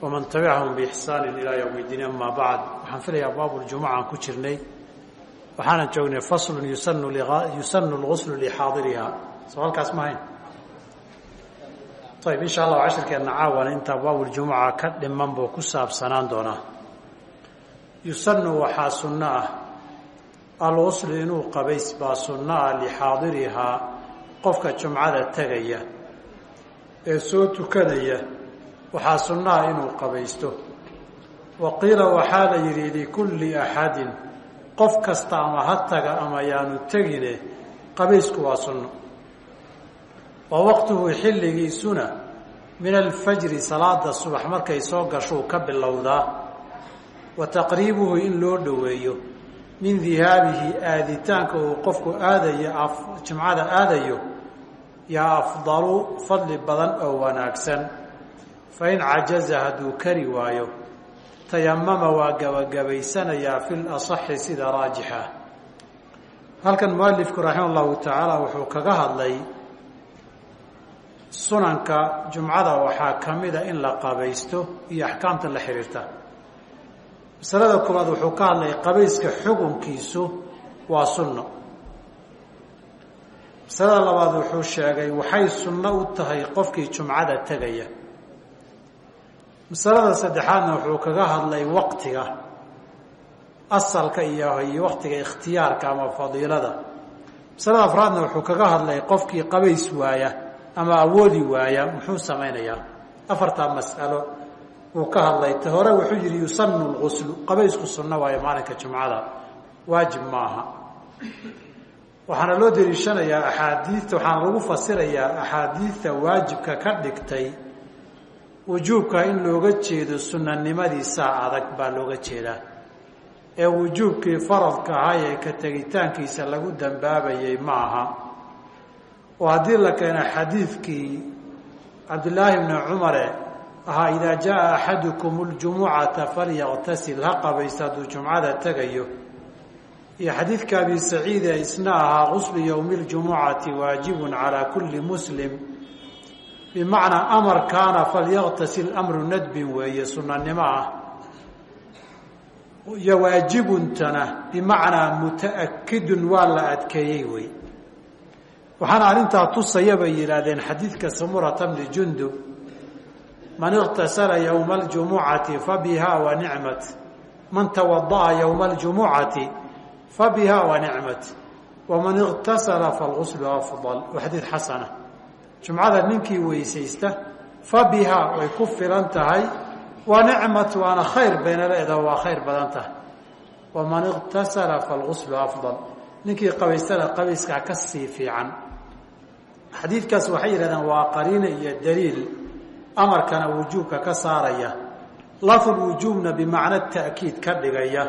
waman tabicahum biixsaani ilaa yowm iddiin amaa bacd. Waxaan filayaa abwaabuljumuca aan ku jirnay waxaanan joognay faslun yusanu lguslu lixaadiriha. Soo halkaas ma hayn? Ayb insha allah cashirkeenna caawana inta abwaabuljumuca ka dhiman buu ku saabsanaan doonaa. Yusanu waxaa sunno ah. Alguslu inuu qabays baa sunno ah lixaadirihaa qofka jumcada tegaya ee soo tukanaya waxaa sunno ah inuu qabaysto. Wa qiila waxaa la yidhi likulli axadin qof kasta ama ha taga ama yaanu tegine qabaysku waa sunno. Wa waqtuhu xilligiisuna min alfajri salaada subax markay soo gashuu ka bilowdaa. Wa taqriibuhu in loo dhoweeyo min dihaabihi aaditaanka uu qofku aadayo jimcada aadayo yaa afdalu fadli badan oo wanaagsan fa in cajaza hadduu kari waayo tayamama waa gabagabaysanayaa fi lasaxi sida raajixa halkan mualifku raxima allahu tacaala wuxuu kaga hadlay sunanka jumcada waxaa ka mida in la qabaysto iyo axkaamta la xiriirta masalada koowaad wuxuu ka hadlay qabayska xukunkiisu waa sunno masalada labaad wuxuu sheegay waxay sunno u tahay qofkii jumcada tegaya masalada saddexaadna wuxuu kaga hadlay waqtiga asalka iyo waqtiga ikhtiyaarka ama fadiilada. Masalada afraadna wuxuu kaga hadlay qofkii qabays waaya ama awoodi waaya muxuu samaynayaa. Afartaa mas'alo wuu ka hadlay ta hore wuxuu yihi yusanu lguslu qabaysku sunno waayo maalinka jumcada. Waajib maaha waxaana loo daliishanayaa axaadiidta waxaana lagu fasirayaa axaadiidta waajibka ka dhigtay wujuubka in looga jeedo sunanimadiisaa adag baa looga jeedaa. Ee wujuubkii faradka ahaa ee ka tegitaankiisa lagu dambaabayay ma aha. Oo haddii la keeno xadiidkii cabdillaahi bni cumare ahaa idaa jaa axadukum ljumucata falyaqtasil ha qabaysta hadduu jumcada tegayo. Iyo xadiidka abi saciid ee isna ahaa quslu yowmi ljumucati waajibun calaa kulli muslim bimacnaa amar kaana falyaqtasil amru nadbin weeye sunanimo ah. Iyo waajibuntana bimacnaa mutaakidun waa la adkeeyey wey waxaana arrintaa tusaya bay yidhaahdeen xadiidka samurata bni jundub man iqtasala yowma aljumucati fabiha wa nicmat man tawada'a yowma aljumucati fabiha wa nicmat waman iqtasala falguslu afdal. Waa xadiid xasana jumcada ninkii weysaysta fabiha way ku filan tahay wa nicmat waana khayr bayna leedaha waa khayr badan tahay. Waman iqtasala falguslu afdal. Ninkii qabaystana qabayskaa ka sii fiican. Xadiidkaas waxay yidhahdeen waa qariina iyo daliil amarkana wujuubka ka saaraya laful wujuubna bimacno ta'kiid ka dhigaya.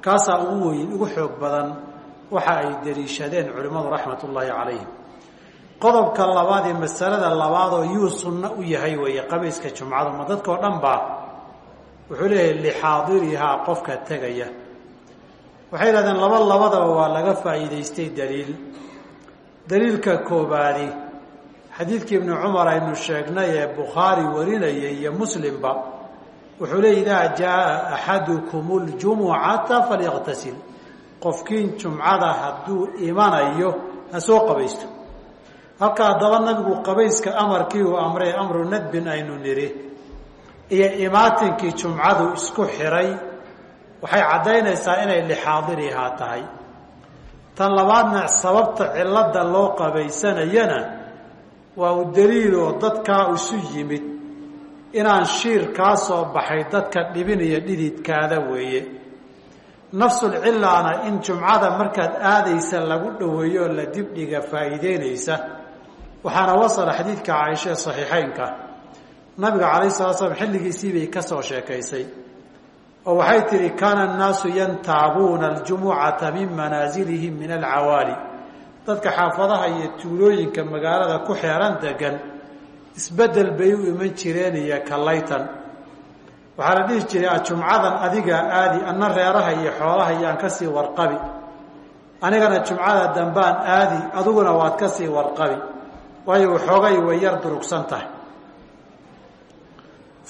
Kaasaa ugu weyn ugu xoog badan waxa ay daliishadeen culimmadu raxmat ullaahi calayhim qodobka labaad ee masalada labaadoo yuu sunno u yahay weeye qabayska jumcadu ma dadkao dhan baa wuxuu leeyahay lixaadirihaa qofka tegaya. Waxay yidhahdeen laba labadaba waa laga faa'iidaystay daliil. Daliilka koobaadi xadiidkii ibnu cumar aynu sheegnay ee bukhaari warinayay iyo muslimba wuxuu leey idaa jaaa axadukum ljumucata falyaqtasil. Qofkiin jumcada hadduu imanayo ha soo qabaysto halka haddaba nabigu qabayska amarkii uu amray amru nadbin aynu nidhi. Iyo imaatinkii jumcadu isku xiray. Waxay caddaynaysaa inay lixaadirihaa tahay. Tan labaadna sababta cilada loo qabaysanayana waa u daliiloo dadkaa isu yimid inaan shiir kaa soo baxay dadka dhibinaya dhididkaada weeye. Nafsul cilaana in jumcada markaad aadaysa lagu dhoweeyo la dibdhiga faa'iideynaysa waxaana wasala xadiidka caaisha ee saxiixeynka nabiga calayh salaa slam xilligiisii bay ka soo sheekaysay oo waxay tihi kaana annaasu yantaabuuna aljumucata min manaasilihim min alcawaali. Dadka xaafadaha iyo tuulooyinka magaalada ku xeeran degan isbeddel bay u iman jireen iyo kallaytan. Waxaa la dhihi jiray jumcadan adigaa aadi anna reeraha iyo xoolaha iyaan ka sii warqabi. Anigana jumcada dambaan aadi adiguna waad ka sii warqabi waayo waxoogay way yar durugsan tahay.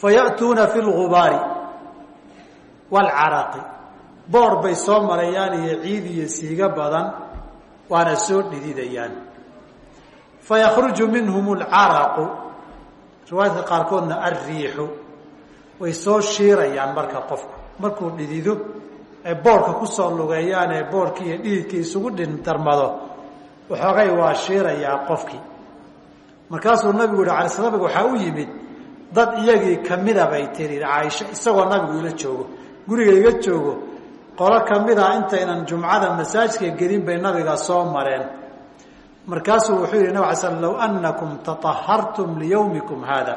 Faya'tuuna fi lgubaari waalcaraqi boor bay soo marayaan iyo ciid iyo siiga badan waana soo dhididayaan. Fayakhruju minhum alcaraqu riwaayadka qaarkoodna alriixu way soo shiirayaan marka qofku. Markuu dhidido ay boorka ku soo lugeeyaan ee boorkii iyo dhididkii isugu dhindarmado waxoogay waa shiirayaa qofkii markaasuu nabigu yihi nabiga waxaa u yimid dad iyagii kamida bay tiri caaisha isagoo nabigu ila joogo guriga iga joogo qolo kamida intaynan jumcada masaajidka gelin bay nabiga soo mareen. Markaasuu wuxuu yihi nab ala sl low anakum taahartum liyawmikum haada.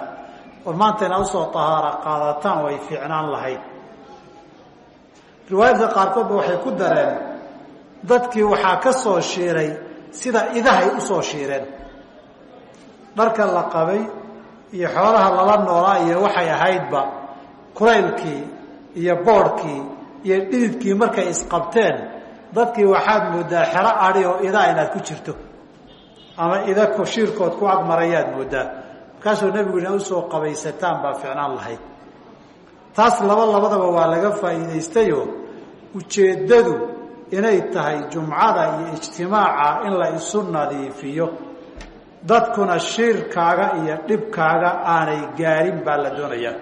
War maanta inaad u soo tahaara qaadataan way fiicnaan lahayd. Riwaayadka qaarkoodba waxay ku dareen dadkii waxaa ka soo shiiray sida idahay u soo shiireen dharka la qabay iyo xoolaha lala noolaa iyo waxay ahaydba kulaylkii iyo boodhkii iyo dhididkii markay isqabteen dadkii waxaad moodaa xero adi oo idaa inaad ku jirto ama ida shiirkood ku agmarayaad moodaa. Markaasuu nebigu ina u soo qabaysataan baa ficnaan lahayd. Taas laba labadaba waa laga faa'iidaystayo ujeeddadu inay tahay jumcada iyo ijtimaaca in la isu nadiifiyo dadkuna shiirkaaga iyo dhibkaaga aanay gaarin baa la doonayaa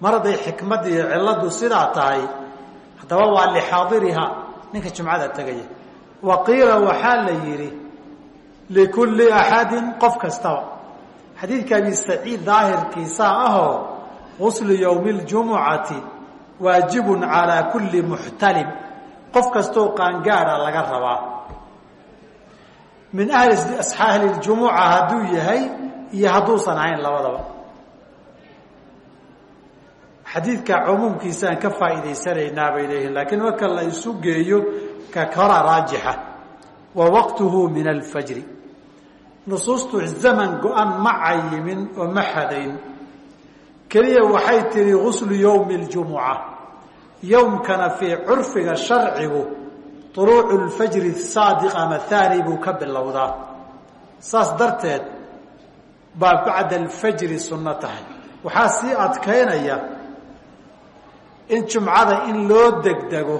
mar hadday xikmadda iyo cilladdu sidaa tahay haddaba waa lixaadiriha ninka jumcada tegaya wa qiila waxaa la yidhi likulli axadin qof kastaba. Xadiidka abi saciid daahirkiisaa ahoo guslu yowmi ljumucati waajibun calaa kulli muxtalim. Qof kastoo qaangaada laga rabaa min ahli ljumuca hadduu yahay iyo hadduusan ahayn labadaba. Xadiidka cumuumkiisaan ka faa'iidaysanaynaa bay leeyihiin laakiin marka la isu geeyo ka kora raajixa. Wa waqtuhu min alfajri. Nusuustu zaman go-an ma cayimin oo ma xadayn. Keliya waxay tihi guslu yowmi ljumuca yowmkana fii curfiga sharcigu uluucu lfajri saadiq ama haani buu ka bilowdaa saas darteed baa bacda alfajri sunno tahay waxaa sii adkaynaya in jumcada in loo degdego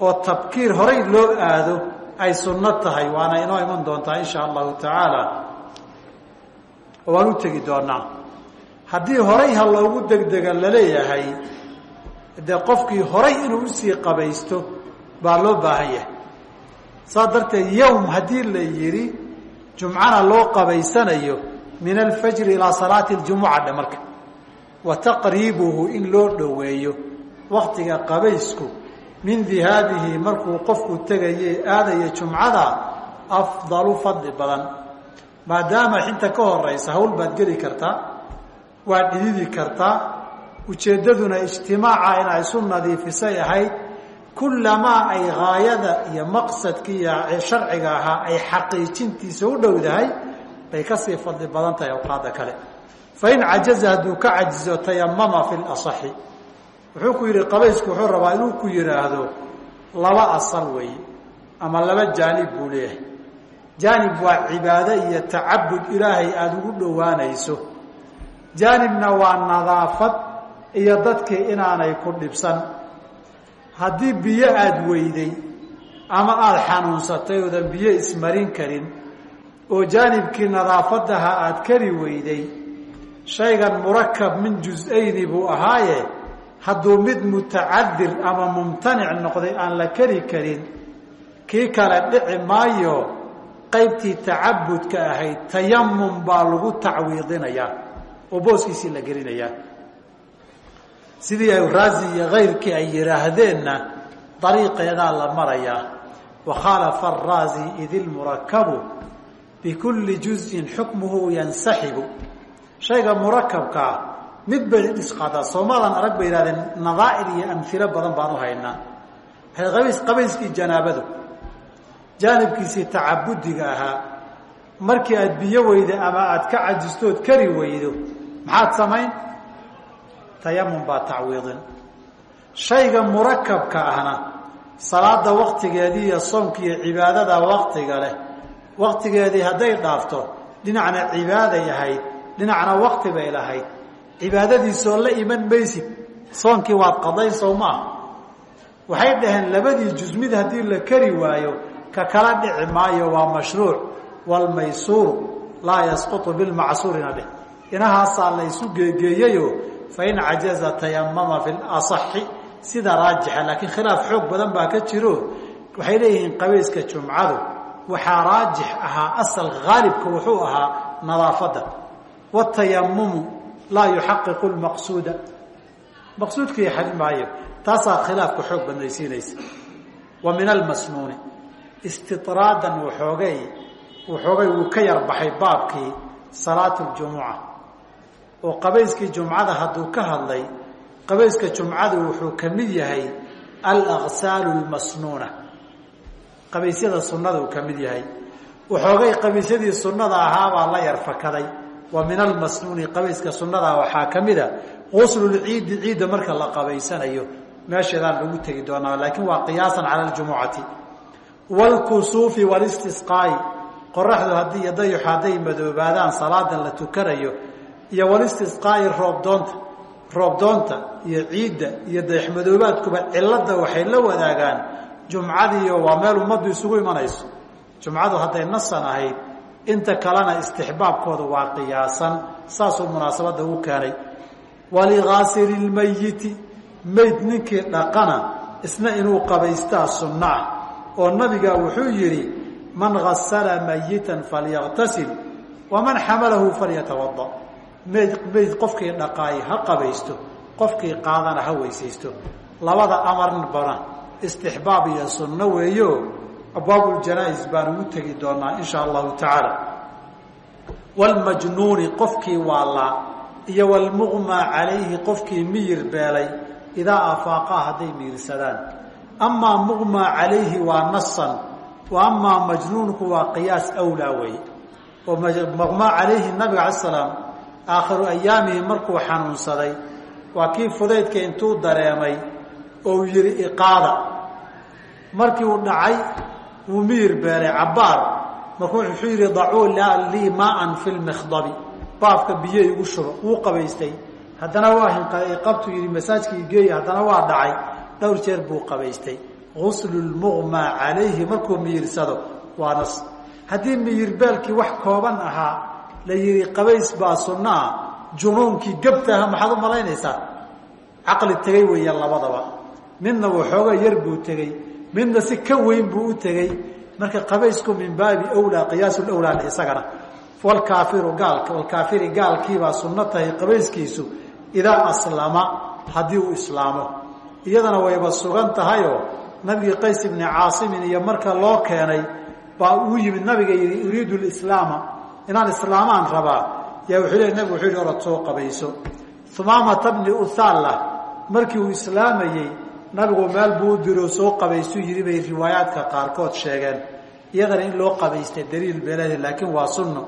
oo tabkiir horay loo aado ay sunno tahay waana inoo iman doontaa insha allahu tacaala oo waan u tegi doonaa haddii horay ha loogu degdega la leeyahay dee qofkii baa loo baahan yahay. Saas darteed yowm haddii la yidhi jumcana loo qabaysanayo min alfajri ilaa salaati ljumuca dhe marka. Wa taqriibuhu in loo dhoweeyo waktiga qabaysku min dihaabihi markuu qofku tegaye aadaya jumcada afdalu fadli badan. Maadaama xinta ka horeysa hawl baad geli kartaa waad dhididi kartaa ujeeddaduna ijtimaaca inay isu nadiifisay ahayd kullamaa ay gaayada iyo maqsadkii iyo sharciga ahaa ay xaqiijintiisa u dhowdahay bay ka sii fadli badan tahay awqaada kale. Fain cajaza hadduu ka cajizo tayamama fi lasaxi wuxuu ku yidhi qabaysku wuxuu rabaa inuu ku yidhaahdo laba asal weeye ama laba jaanib buu leeyahay. Jaanib waa cibaado iyo tacabud ilaahay aada ugu dhowaanayso. Jaanibna waa nadaafad iyo dadkii inaanay ku dhibsan haddii biyo aada weyday ama aada xanuunsatay oodan biyo ismarin karin oo jaanibkii nadaafadaha aada kari weyday shaygan murakab min jus-ayni buu ahaaye hadduu mid mutacadir ama mumtanic noqday aan la keri karin kii kale dhici maayo qaybtii tacabudka ahayd tayamum baa lagu tacwiidinayaa oo booskiisii la gelinayaa sidii ay raazi iyo kayrkii ay yidhaahdeenna dariiqeedaa la marayaa wakhaalafa araazi id ilmurakabu bikulli juzin xukmuhu yansaxibu shayga murakabkaa mid bay isqaadaa soomadan arag bay yihahdeen nadaa'ir iyo amhilo badan baan u haynaa. Qabays qabayskii janaabadu jaanibkiisii tacabudiga ahaa. Markii aad biyo weyda ama aad ka cajistood kari weydo maxaad samayn tayamum baa tacwiidin. Shayga murakabka ahna salaada waktigeedii iyo soomka iyo cibaadada waktiga leh waktigeedii hadday dhaafto dhinacna cibaaday ahayd dhinacna wakti bay lahayd. Cibaadadiisoo la iman maysid soonkii waad qadayn sow maaha waxay dhaheen labadii juz mid haddii la kari waayo ka kala dhici maayo waa mashruuc. Waalmaysuuru laa yasqutu bilmacsuurina dheh inahaasaa la ysu geegeeyeyo fain cajaza tayamama fi lasaxi sida raajixa laakiin khilaaf xoog badan baa ka waxay leeyihiin qabayska jumcadu waxaa raajix ahaa asal haalibka wuxuu ahaa nadaafadda watayamumu laa yuxaqiqu lmaqsuuda maqsuudkii xalin maayo taasaa khilaafka xoog badnaysiinaysa wa min almasnuuni istidraadan waxoogay waxoogay wuu ka yarbaxay baabkii salaatu ljumuca oo qabayskii jumcada hadduu ka hadlay qabayska jumcadu wuxuu ka mid yahay alaqsaalu lmasnuuna qabaysyada sunnada uu ka mid yahay. Waxoogay qabaysyadii sunnada ahaabaa la yar fakaday. Wa min almasnuuni qabayska sunnadaa waxaa ka mid a guslulciidi ciidda marka la qabaysanayo meesheedaan lagu tegi doonaa laakiin waa qiyaasan cala aljumucati waalkusuufi walistisqaa'i qoraxdu haddii iyo dayuxu hadday madoobaadaan salaadan la tukanayo iyo walistisqaa'i roobdoonta roobdoonta iyo ciidda iyo dayaxmadoobaadkuba cilada waxay la wadaagaan. Jumcadiiyo waa meel ummaddu isugu imanayso. Jumcadu hadday nasan ahayd inta kalena istixbaabkooda waa qiyaasan. Saasuu munaasabadda u keenay. Waligaasili lmayiti mayd ninkii dhaqana isna inuu qabaystaa sunno ah oo nabiga wuxuu yidhi man gasala mayitan falyaqtasil waman xamalahu falyatawada mayd mayd qofkii dhaqaay ha qabaysto qofkii qaadana ha weysaysto. Labada amarnbana istixbaab iyo sunno weeyo abwaabuljanaais baan ugu tegi doonaa insha allahu tacaala. Wlmajnuuni qofkii waalaa iyo wlmuqmaa calayhi qofkii miyir beelay idaa afaaqaa hadday miirsadaan. Amaa muqmaa calayhi waa nasan wa majnuunku waa qiyaas awlaa weeye. Oo muqmaa calayhi nabiga ala slaam aakhiru ayaamihi markuu xanuunsaday waa kii fudaydka intuu dareemay oo uu yihi iqaada. Markii uu dhacay wuu miyir beelay cabbaar markuu wuxuu yidhi dacuu lii maaan fi lmikhdabi baafka biyo igu shuba wuu qabaystay. Haddana waa hinqaday qabtuu yidhi masaajkii geeya haddana waa dhacay. Dhowr jeer buu qabaystay. Guslu lmuqmaa calayhi markuu miyirsado waa nas. Haddii miyirbeelkii wax kooban ahaa la yidhi qabays baa sunno ah junuunkii gabtaha maxaad u malaynaysaa? Caqli tegey weeya labadaba. Midna waxooga yar buu tegey midna si ka weyn buu u tegey. Marka qabaysku min baabi wlaa qiyaasulwlaa isagana. Walkaafiru gaalka walkaafiri gaalkiibaa sunno tahay qabayskiisu idaa aslama haddii uu islaamo. Iyadana wayba sugan tahayoo nabigii qays ibni caasimin iyo marka loo keenay baa uu yimid nabiga yidhi uriidu lislaama inaan islaamaan rabaa yaa wuxuu le nabigu wuxuu yihi orod soo qabayso. Humaamata bni uthalla markii uu islaamayey nabigu meel buu u diro soo qabaysuu yidhi bay riwaayaadka qaarkood sheegeen. Iyadana in loo qabaystay daliil beeladi laakiin waa sunno.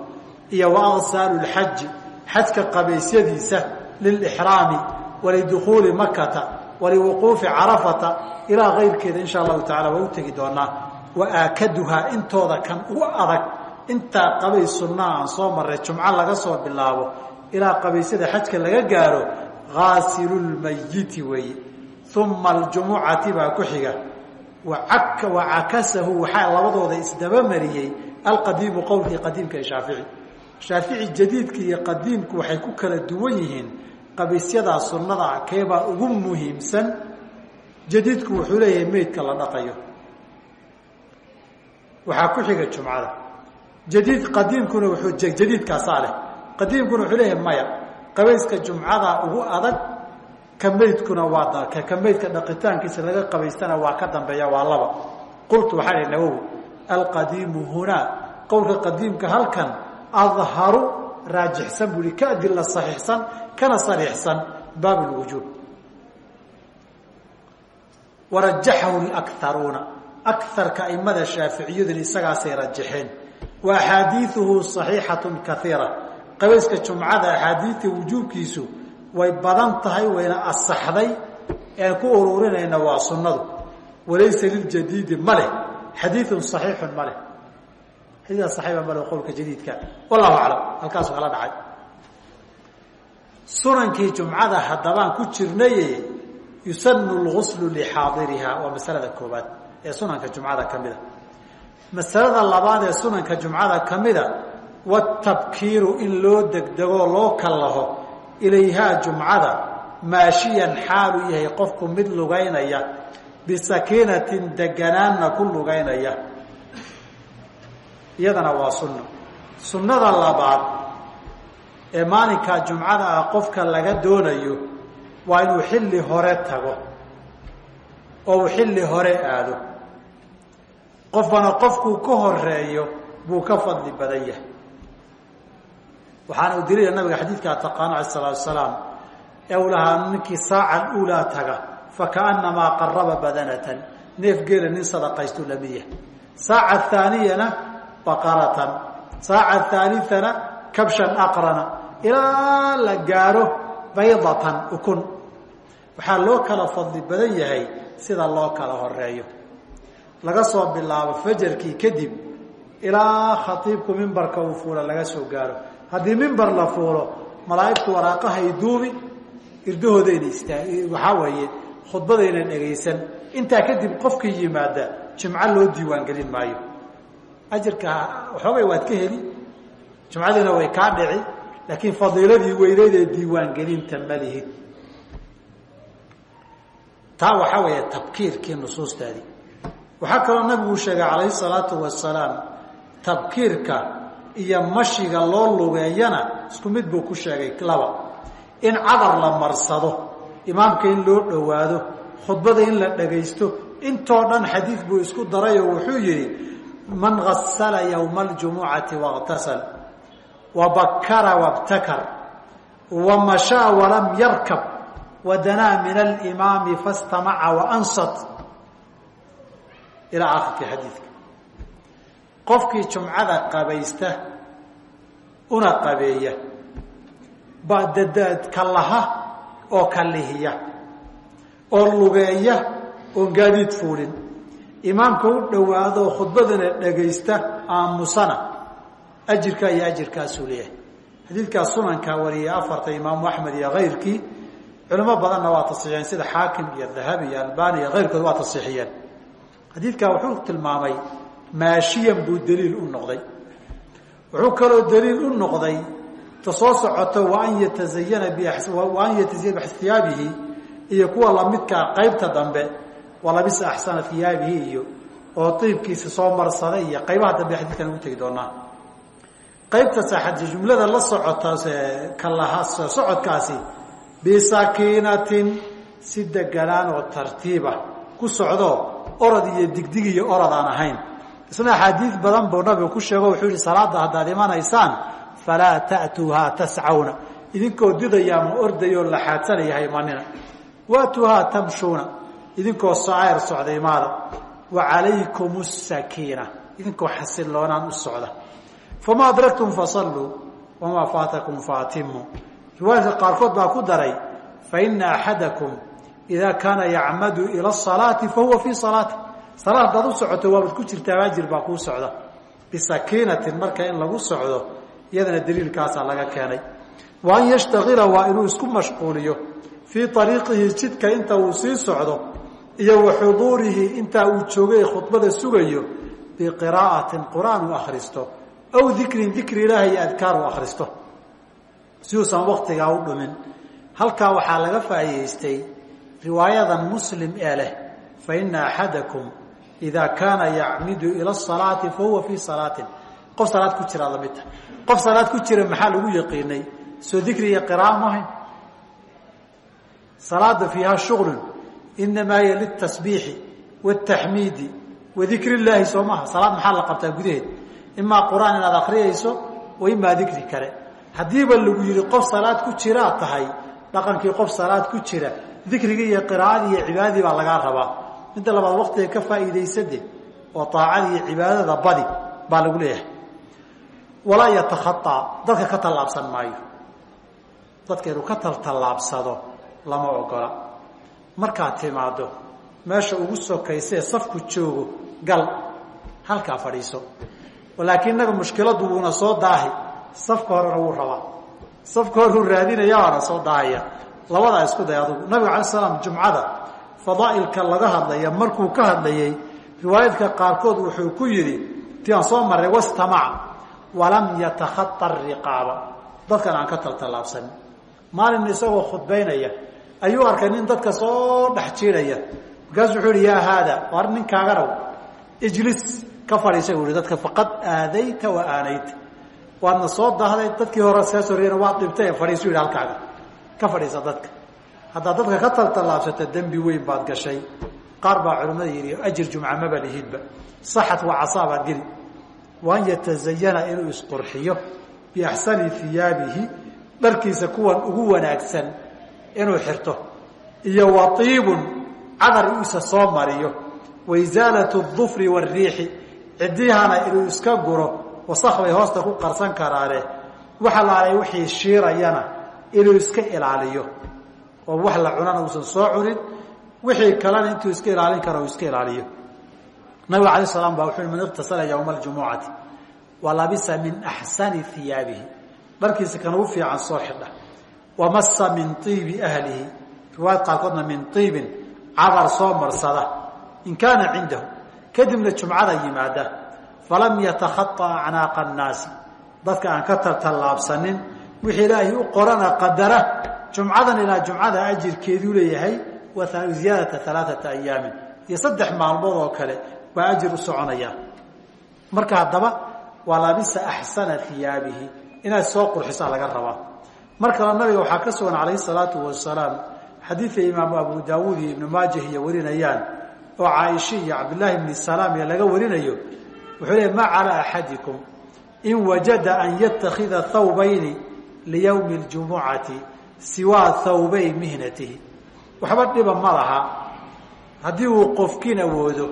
Iyo wa aksaalu lxaji xajka qabaysyadiisa lilixraami walidukhuuli makata waliwuquufi carafata ilaa kayrkeeda insha allahu tacala waa u tegi doonaa. Wa aakaduhaa intooda kan ugu adag intaa qabays sunnaa aan soo marray jumco laga soo bilaabo ilaa qabaysyada xajka laga gaaro gaasilulmayiti weeye. Uma aljumucati baa ku xiga. Wacakasahu waxaa labadooda isdabamariyey alqadiimu qowlkii qadiimka ee shaafici. Shaafici jadiidka iyo qadiimku waxay ku kala duwan yihiin qabaysyadaa sunnada keebaa ugu muhiimsan. Jadiidku wuxuu leeyahay meydka la dhaqayo. Waxaa ku xiga jumcada jadiid qadiimkuna wuxuu jadiidkaasaa leh qadiimkuna wuxuu leeyahay maya. Qabayska jumcada ugu adag ka maydkuna waa ka maydka dhaqitaankiisa laga qabaystana waa ka dambeeya waa laba. Qultu waxaa ihi nawowi alqadiimu hunaa qowlka qadiimka halkan adharu raajixsan buu ihi ka adila saxiixsan kana sariixsan baab lwujuub warajaxahu lakaruuna akarka aimada shaaficiyaduna isagaasay rajaxeen wa axaadiiuhu saxiixatu kaiira qabayska jumcada axaadiidta wujuubkiisu way badan tahay wayna asaxday ean ku ururinayna waa sunnadu. Walaysa liljadiidi ma leh xadiiun saxiixun ma leh. Xadiia saxiixa ma leh qowlka jadiidka. Wallahu aclam halkaasu kala dhacay. Sunankii jumcada haddabaan ku jirnaye yusanu lguslu lixaadiriha waa masalada koobaad ee sunanka jumcada ka mida masalada labaad ee sunanka jumcada ka mida watabkiiru in loo degdego loo kallaho ilayhaa jumcada maashiyan xaalu yahay qofku mid lugaynaya bisakiinatin deganaanna ku lugaynaya. Iyadana waa sunno sunnada labaad ee maalinkaa jumcada ah qofka laga doonayo waa inuu xilli hore tago oo uu xilli hore aado qofkana qofkuu ka horeeyo buu ka fadli badan yahay. Waxaana u daliila nabiga xadiidkaa taqaano alay salaatu asalaam ee uu lahaa ninkii saaca uulaa taga fakaannamaa qaraba badanatan neef geela nin sadaqaystu la mid yahay saaca haaniyana baqaratan saaca haaliana kabshan aqrana ilaa la gaaro baydatan ukun. Waxaa loo kala fadli badan yahay sida loo kala horeeyo laga soo bilaabo fajarkii kadib ilaa khatiibku mimbarka uu fuulo laga soo gaaro. Haddii mimbar la fuulo malaa'igtu waraaqahay duubi irdahoodayna istaa waxaa weeye khudbadayna dhegaysan intaa kadib qofkii yimaada jimco loo diiwaan maayo. Ajirka waxoogay waad ka heli. Jumcadiina way kaa dhici laakiin fadiiladii weyneyd ee diiwaangelinta ma lihid taa waxaa weeye tabkiirkii nusuusteedii waxaa kaloo nabigu sheegay calayhi salaatu wasalaam tabkiirka iyo mashiga loo lugeeyana isku mid buu ku sheegay laba. In cadar la marsado imaamka in loo dhowaado khudbada in la dhagaysto intoo dhan xadiid buu isku darayoo wuxuu yidhi man gasala yowma aljumucati waاktasal wabakara wabtakar wamashaa walam yarkab wadanaa min alimaami fastamaca waansat ilaa akhirkii xadiidka. Qofkii jumcada qabaysta una qabeeya kalaha oo kalihiya oo lugeeya oon gaadiid fuulin. Imaamka u dhowaado oo khudbadana dhagaysta aamusana. Ajirkaa iyo ajirkaasuu leeyahay. Xadiidkaas sunankaa wariyay afarta imaamu axmed iyo kayrkii culimo badanna waa tasiixiyeen sida xaakim iyo dahabi iyo albani iyo kayrkood waa tasiixiyeen xadiidkaa wuxuu tilmaamay maashiyan buu daliil u noqday. Wuxuu kaloo daliil u noqday ta soo socoto waan yatazayana waan yatazayana biyaabihi iyo kuwa lamidkaa qaybta dambe walabisa axsana hiyaabihi iyo oo iibkiisa soo marsaday iyo qaybaha dambe xadiidkan ugu tegi doonaa. Qaybta saaxad jumlada la socota kalaha socodkaasi bisakiinatin si deganaan oo tartiiba ku socdo orod iyo digdig iyo orod aan ahayn. Isna axaadiid badan buu nabigu ku sheego wuxuu yihi salaada haddaad imanaysaan falaa ta'tuuhaa tascawna idinkoo didaya ama ordayoo laxaadsanayahay imanina waatuuhaa tamshuuna idinkoo socayr socda imaada wa calaykum sakiina. Idinkoo xasiloonaan u socda. Famaa adraktum fasalluu wamaa faatakum faatimu. Riwaayadka qaarkood baa ku daray faina axadakum idaa kaana yacmadu ila asalaati fahuwa fii salaati salaad haddaad u socoto waabaad ku jirtaa waajir baa kuu socda bisakiinatin marka in lagu socdo iyadana daliilkaasaa laga keenay wa an yashtagila waa inuu isku mashquuliyo fii ariiqihi jidka inta uu sii socdo iyo wa xuduurihi intaa uu joogay khudbada sugayo biqiraa'atin qur'aan uu akhristo aw dikrin dikri ilaahi iyo adkaar uu akhristo si uusan waktigaa u dhumin halkaa waxaa laga faa'iidaystay riwaayadan muslim ee leh fa ina axadakum idaa kaana yacmidu ila asalaati fa huwa fii salaatin. Qof salaad ku jiraa lamidta qof salaad ku jira maxaa lagu yaqiinay? Soo dikri iyo qiraa mahayn salaada fiiha shuglun inamaa hiya litasbiixi wataxmiidi wa dikri llaahi soo maaha salaad maxaa la qabtaa gudaheed? Imaa qur'aan inaad wa imaa dikri kale. Haddiiba lagu yihi qof salaad ku jiraa tahay dhaqankii qof salaad ku jira dikrigii iyo qiraa'adii iyo cibaadadii baa lagaa rabaa. Midda labaad waktiga ka faa'iidaysade oo aacada iyo cibaadada badi baa lagu leeyahay. Walaa yatakhaaa dadka ka tallaabsan maayo. Dadka inuu ka taltallaabsado lama ogola. Markaad timaado meesha ugu sokaysee safku joogo gal halkaa fadhiiso. Laakiin innaga mushkiladu wuuna soo daahi safka horena wuu rabaa. Safka horuu raadinaya waana soo daahaya labadaa isku day adugu. Nabiga alay slam jumcada fadaa'ilka laga hadlaya markuu ka hadlayey riwaayadka qaarkood wuxuu ku yidhi ti aan soo marray wastamac walam yatakhata riqaaba dadkan aan ka taltallaabsanin maalin isagoo khudbaynaya ayuu arkay nin dadka soo dhex jiidhaya markaasu wuxuu yihi yaa haada war ninkaaganaw ijlis ka fadhiisa buu ihi dadka faqad aadayta wa aanayta waadna soo dahday dadkii hore kaa sorreyna waad dhibtay fadhiisu yidhi halkaaga ka fadhiisa dadka. Haddaad dadka ka taltallaabsata dembi weyn baad gashay. Qaar baa culimmada yidhi ajir jumca maba lihidba saxat wa casaa baad geli. Waan yatazayana inuu isqurxiyo biaxsani hiyaabihi dharkiisa kuwan ugu wanaagsan inuu xirto. Iyo waiibun cadar isa soo mariyo. Waisaalatu dufri wariixi cidihana inuu iska guro. Wasak hoosta ku qarsan karaane waxa laalay wixii shiirayana inuu iska ilaaliyo oo wax la cunana uusan soo cunin wixii kalena intuu iska ilaalin karo uu iska ilaaliyo. Nabiga alay slam ba wuxuu man iqtasala yowma aljumucati walabisa min axsani iyaabihi dharkiisa kan ugu fiican soo xidha. Wamasa min iibi ahlihi. Riwaayad qaarkoodna min iibin cadar soo marsada in kaana cindahu. Kadibna jumcada yimaada falam yatakhaطa acnaaqa annaasi. Dadka aan ka taltallaabsanin wixii ilaahay u qorana qadara jumcadan ilaa jumcada ajirkeeduu leeyahay wa ziyaadata alaaata ayaamin iyo saddex maalmood oo kale baa ajir u soconaya. Marka haddaba waa labisa axsana iyaabihi inaad soo qurxisaa laga rabaa mar kale nabiga waxaa ka sugan calayhi salaatu wasalaam xadiida imaamu abu daawuud iyo ibnu maajah iyo warinayaan oo caaisha iyo cabdillaahi bni salaam iyo laga warinayo wuxuu leey ma calaa axadikum in wajada an yatakida thawbayni liyowmi ljumucati siwaa thawbay mihnatihi. Waxba dhiba ma laha. Haddii uu qofkiin awoodo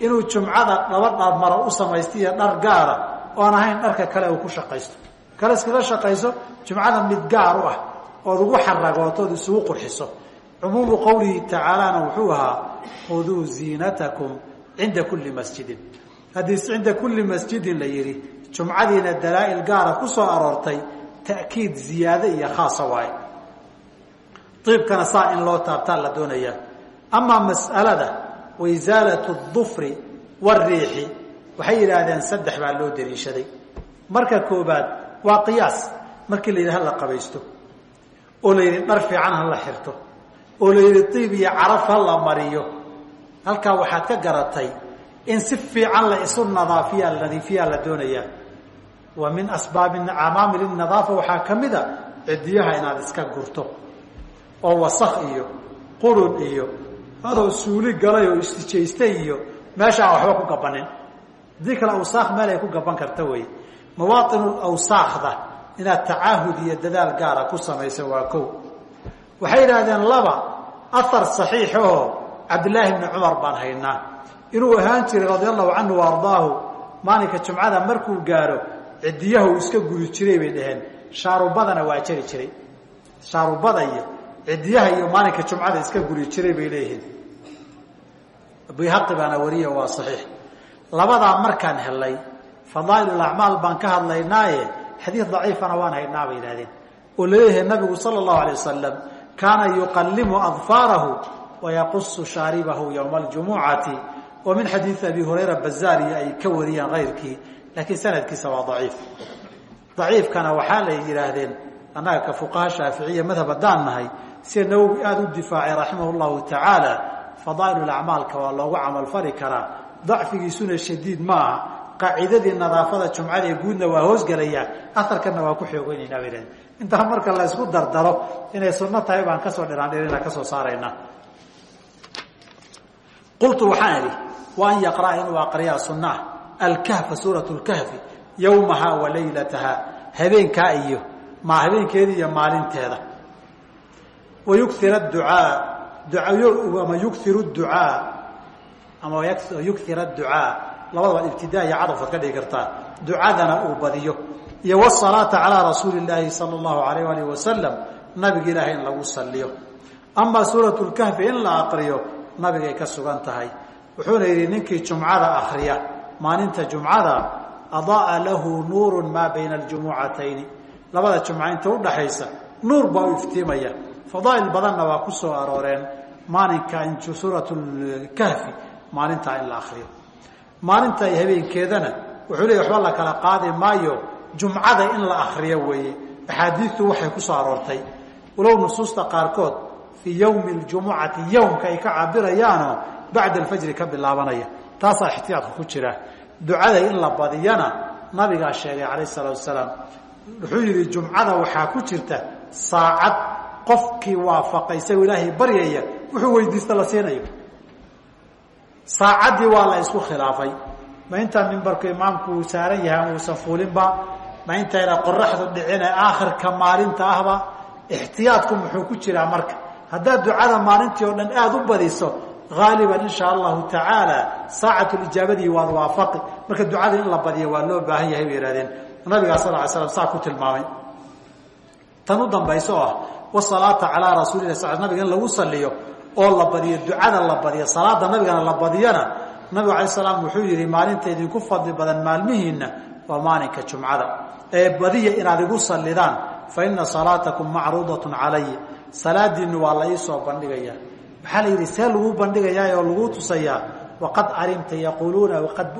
inuu jumcada laba dharmaro u samaysto iyo dhar gaara oon ahayn dharka kale uu ku shaqaysto. Kale iskaga shaqayso jumcada mid gaar u ah ood ugu xaragooto ood isugu qurxiso. Cumuumu qowlihi tacaalana wuxuu ahaa khuduu ziinatakum cinda kulli masjidin. Haddii cinda kulli masjidin la dalaa'il gaara ku aroortay ta'kiid ziyaade iyo khaasa waaye iibkana saa in loo taabtaa la doonayaa amaa mas'alada waisaalatu dufri wariixi waxay yidhaahdeen saddex baa loo daliishaday marka koobaad waa qiyaas. Markii la yidhi qabaysto oo la yidhi dhar fiican hala xirto oo la yidhi iib iyo caraf hala mariyo halkaa waxaad ka garatay in si fiican la isu nadaafiya nadiifiyaa la doonayaa wa min asbaabi camaamil nadaafa waxaa ka mid a cidiyaha inaad iska gurto oo wasak iyo qurun iyo adoo suuli galay oo istijaystay iyo meesha aan waxba ku gabanin. Haddii kale awsaakh meel ay ku gaban karta wey mawaainu awsaakhda inaad tacaahud iyo dadaal gaara ku samayso waa kow. Waxay yidhaahdeen laba ahar saxiix oo cabdillaahi bni cumar baan haynaa. Inuu ahaan jiray radia allahu canhu wa maalinka jumcada markuu gaaro cidiyaha uu iska guri jiray bay dhaheen. Shaarubadana waa jari jiray. Shaarubada iyo cidiyaha iyo maalinka jumcada iska guri jiray bay leeyihiin. Bayhaqi baana wariya waa saxiix. Labadaa markaan helay fadaa'il acmaal baan ka hadlaynaaye xadiid daciifana waan haynaa bay yidhahdeen oo la leeyahay nabigu sala allahu alay wasalam kaana yuqallimu adfaarahu wayaqusu shaaribahu yowma aljumucati wa min xadiidi abi hurayra bazaariyo ay ka wariyeen kayrkii laakiin sanadkiisa waa daciif. Daciifkana waxaa lay yidhaahdeen annaga ka fuqaha shaaficiya madhab haddaan nahay sida nawowi aada u difaacay raximah llahu tacaala fadaa'il acmaalka waa loogu camalfali karaa. Dacfigiisuna shadiid ma aha qaacidadii nadaafada jumcada ee guudna waa hoosgelayaa aharkanna waa ku xoogeynaynaa intaa marka la isku dardaro inay sunno tahay baan ka soo dhiraandhirina ka soo saaraynaa qultu waxaan idhi wa an yaqra'a inuu aqriyaa sunnaah alkahfa suurat lkahfi yowmaha wa laylataha habeenkaa iyo ma habeenkeeda iyo maalinteeda wa yukir ducaa ama yukir ducaa ama yukir ducaa labada waa ibtidaa iyo cadafad ka dhigi kartaa ducadana uu badiyo iyo wsalaata calaa rasuuli llaahi sala allahu alayh alih wasalam nabiga ilaahay in lagu saliyo amaa suurat lkahfi in la aqriyo nabigay ka sugan tahay wuxuuna yidhi ninkii jumcada akriya maalinta jumcada adaaa lahu nuuru maa bayna aljumucatayni labada jumca inta udhaxaysa nuur baa u iftiimaya. Fadaa'il badanna waa ku soo arooreen maalinka suurat kahfi maalintaa in la akriyo maalinta ay habeenkeedana wuxuu leey waxba la kala qaadi maayo jumcada in la akriyo weeye. Axaadiistu waxay ku soo aroortay. Walow nusuusta qaarkood fii yowmi ljumucati yowmka ay ka cabirayaanoo bacda alfajri ka bilaabanaya taasaa ixtiyaadka ku jira ducada in la badiyana nabigaa sheegay calayh salaatu wasalaam wuxuu yidhi jumcada waxaa ku jirta saacad qofkii waafaqay isagoo ilaahay baryaya. Wuxuu weydiista la siinayo. Saacaddii waa la isku khilaafay. Ma intaa mimbarku imaamku uu saaran yahay ama uusan fuulinba ma intayna qoraxdu dhicine aakhirka maalinta ahba ixtiyaadku muxuu ku jiraa marka? Haddaad ducada maalintii oo dhan aada u badiso haaliban insha allahu tacaala saacatulijaabadii waad waafaqi marka ducada in la badiyo waa loo baahan yahay bay yihahdeen nabigaa sal ly slam saa ku tilmaamay tan u dambaysa oo ah wasalaata calaa rasuulilah sal nabiga in lagu saliyo oo la badiyo ducada la badiyo salaada nabigana la badiyana nabigu alay salaam wuxuu yihi maalinta idinku fadli badan maalmihiinna waa maalinka jumcada ee badiya inaad igu salidaan fa ina salaatakum macruudatun calaya salaadiinu waa la iisoo bandhigayaa maxaa la yidhi see lagu bandhigayaa oo lagu tusayaa waqad arimta yaquuluuna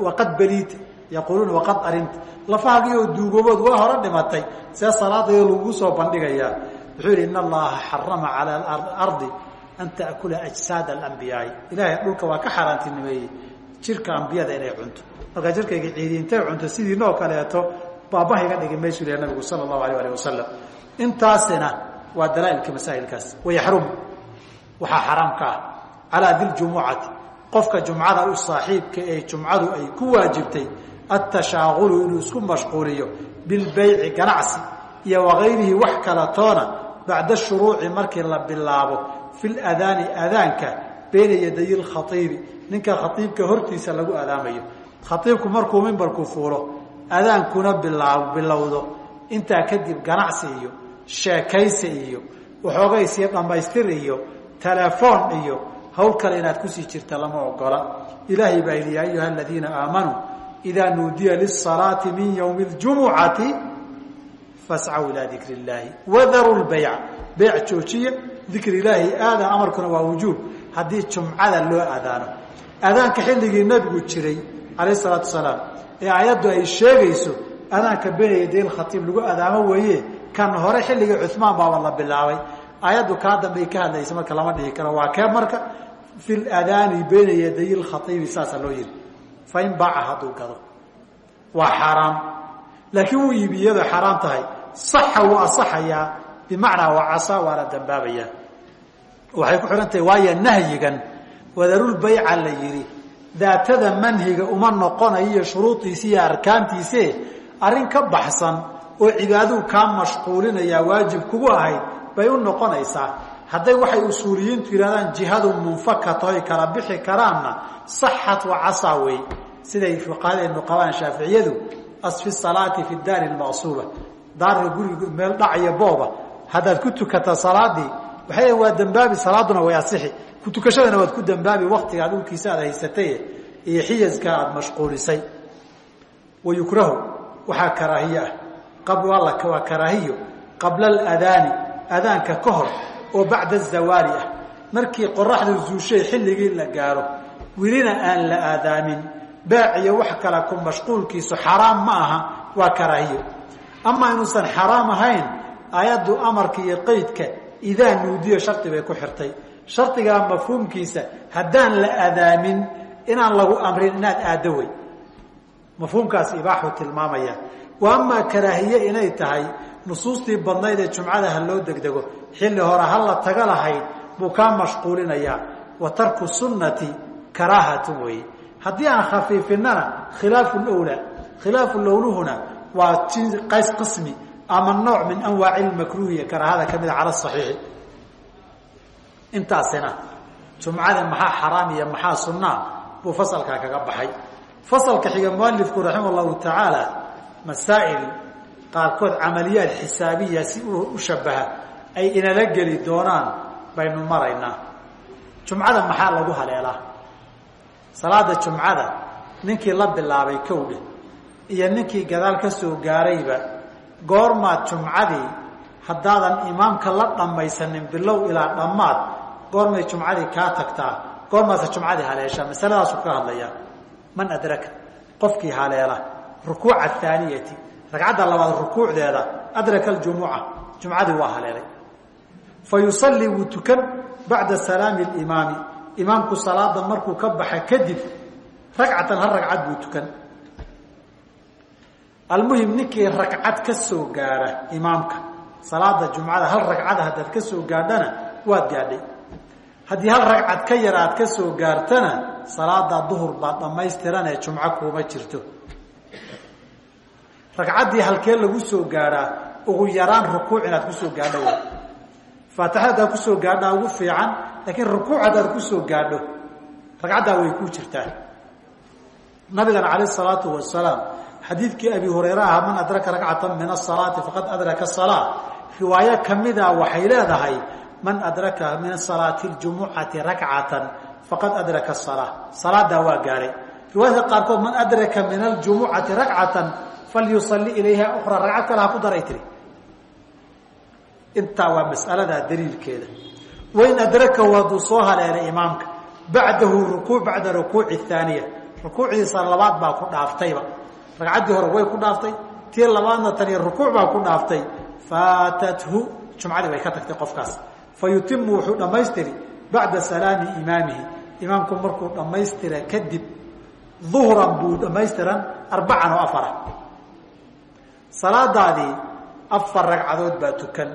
waqad baliita yaquuluuna waqad arimta. Lafahaagii oo duugoobood waa hore dhimatay see salaadayoo lagu soo bandhigayaa. Wuxuu yidhi in allaha xarama cala ardi an taakula ajsaad alambiyaai ilaahay dhulka waa ka xaaraantinimeeyey jirka ambiyada inay cunto. Markaa jirkayga ciidi intay cunto sidiinoo kaleeto baabahayga dhigi maysu leh nabigu sala allahu alayh alih wasalam intaasina waa dalaailka masaa'ilkaas wayaxrum waxaa xaraam ka ah calaa diljumucati qofka jumcada u saaxiibka ee jumcadu ay ku waajibtay atashaaqulu inuu isku mashquuliyo bilbayci ganacsi iyo wagayrihi wax kala toona bacda shuruuci markii la bilaabo fi ladaani adaanka bayna yadayi lkhaiibi ninka khaiibka hortiisa lagu adaamayo. Khaiibku markuu mimbarku fuulo adaankuna bilowdo. Intaa kadib ganacsi iyo sheekaysi iyo waxoogaysiyo dhammaystir iyo telefoon iyo hawl kale inaad ku sii jirta lama ogola. Ilaahay baa yidhi ya ayuha aladiina aamanuu idaa nuudiya lisalaati min ywmi اljumucati fascaw ilaa dikri اllaahi wadaru lbayc beyc joojiya dikri ilaahi aada amarkuna waa wujuub. Haddii jumcada loo adaano. Adaanka xilligii nabigu jiray calayh salaatu salaam ee aayaddu ay sheegayso adaanka benaya deel khatiib lagu adaamo weeye kan hore xilligii cumaan baaba la bilaabay aayaddu kaa dambey ka hadlaysa marka lama dhihi karo. Waa kee marka fi ladaani bayna yaday lkhaiibi saasa loo yihi fain baaca hadduu gado. Waa xaaraam. Laakiin wuu iibi iyadoo xaaraam tahay. Saxa wuu asaxayaa. Bimacnaa waa casaa waana dambaabayaa waxay ku xidhan tahay waayo nahyigan wadarulbayca la yidhi daatada manhiga uma noqonayo iyo shuruudiisi iyo arkaantiise arrin ka baxsan oo cibaaduu kaa mashquulinayaa waajib kugu ahayd bay u noqonaysaa hadday waxay usuuliyiintu yidhahdaan jihadu munfakato ay kala bixi karaanna saxat wa casaa wey siday fuqahadeenu qabaan shaaficiyadu asfi salaati fi daari lmaqsuuba daarka guriga meel dhacyo booba haddaad ku tukata salaadii waxay waa dambaabi salaaduna way asixi. Ku tukashadana waad ku dambaabi waktigaa dhulkiisa aad haysatay iyo xiyaska aada mashquulisay. Wa yukrahu waxaa karaahiye ah. Waa karaahiyo. Qabla aladaani adaanka ka hor oo bacda azawaali ah. Markii qoraxdu zuushay xilligii la gaaro welina aan la aadaamin baac iyo wax kale ku mashquulkiisu xaraam ma aha waa karaahiyo ama inuusan xaraam ahayn aayaddu amarka iyo qeydka idaa nuudiya shardi bay ku xirtay. Shardigaa mafhuumkiisa haddaan la adaamin inaan lagu amrin inaad aaddo wey mafhuumkaas ibaaxuu tilmaamaya. Wa amaa karaahiye inay tahay nusuustii badnayd ee jumcada ha loo degdego xilli hore ha la taga lahayd buu kaa mashquulinayaa. Wa tarku sunnati karaahatu weeye haddii aan khafiifinana khilaafu lwlaa khilaafu lowluhuna waa qays qismi ama nooc min anwaaci lmakruuhi karaahada ka mida cala saxiixi. Intaasina jumcada maxaa xaraam iyo maxaa sunnaa buu fasalkaa kaga baxay. Fasalka xiga mualifku raximah llahu tacaala masaa'il qaarkood camaliyaad xisaabiya si u shabaha ay inala geli doonaan baynu maraynaa jumcada maxaa lagu haleelaa? Salaada jumcada ninkii la bilaabay kowdhe iyo ninkii gadaal ka soo gaarayba goormaad jumcadii haddaadan imaamka la dhammaysanin bilow ilaa dhammaad goormay jumcadii kaa tagtaa goormaase jumcadii haleeshaa masaladaasuu ka hadlayaa. Man adraka qofkii haleela rukuuca athaaniyati ragcadda labaad rukuucdeeda adraka aljumuca jumcadii waa haleelay. Fa yusallii wuu tukan bacda salaami alimaami. Imaamku salaada markuu ka baxa kadib ragcatan hal ragcad buu tukan. Almuhim ninkii ragcad ka soo gaara imaamka salaada jumcada hal ragcada haddaad ka soo gaadhana waad gaadhay. Haddii hal ragcad ka yar aad ka soo gaartana salaada duhur baad dhammaystiranee jumco kuuma jirto ragcaddii halkee lagu soo gaadhaa ugu yaraan rukuuc inaad ku soo gaadho w faatixada hadaad ku soo gaadhaa ugu fiican laakiin rukuuc haddaad ku soo gaadho ragcaddaa way kuu jirtaa. Nabigana calayh salaatu wasalaam xadiidkii abi hureyre ahaa man adraka ragcatan min asalaati faqad adraka salaa riwaayo kamida waxay leedahay man adraka min salaati ljumucati rakcatan faqad adraka salaa salaadaa waa gaahay riwaayadka qaarkood man adraka min aljumucati rakcatan falyusalli ilayha ukhra ragcad kale ha ku daray tiri. Intaa waa mas'aladaa daliilkeeda. Wain adrakahu hadduu soo haleelay imaamka. Bacdahu rukuuc bacda rukuuci haaniya rukuucdiisa labaad baa ku dhaaftayba. Ragcaddii hore way ku dhaaftay tii labaadna taniyo rukuuc baa ku dhaaftay. Faatathu jumcadii bay ka tagtay qofkaas. Fa wuxuu dhammaystiri bacda salaami imaamihi. Imaamku markuu dhammaystira kadib duhran buu dhammaystiran arbacan oo afara salaadaadii afar ragcadood baa tukan.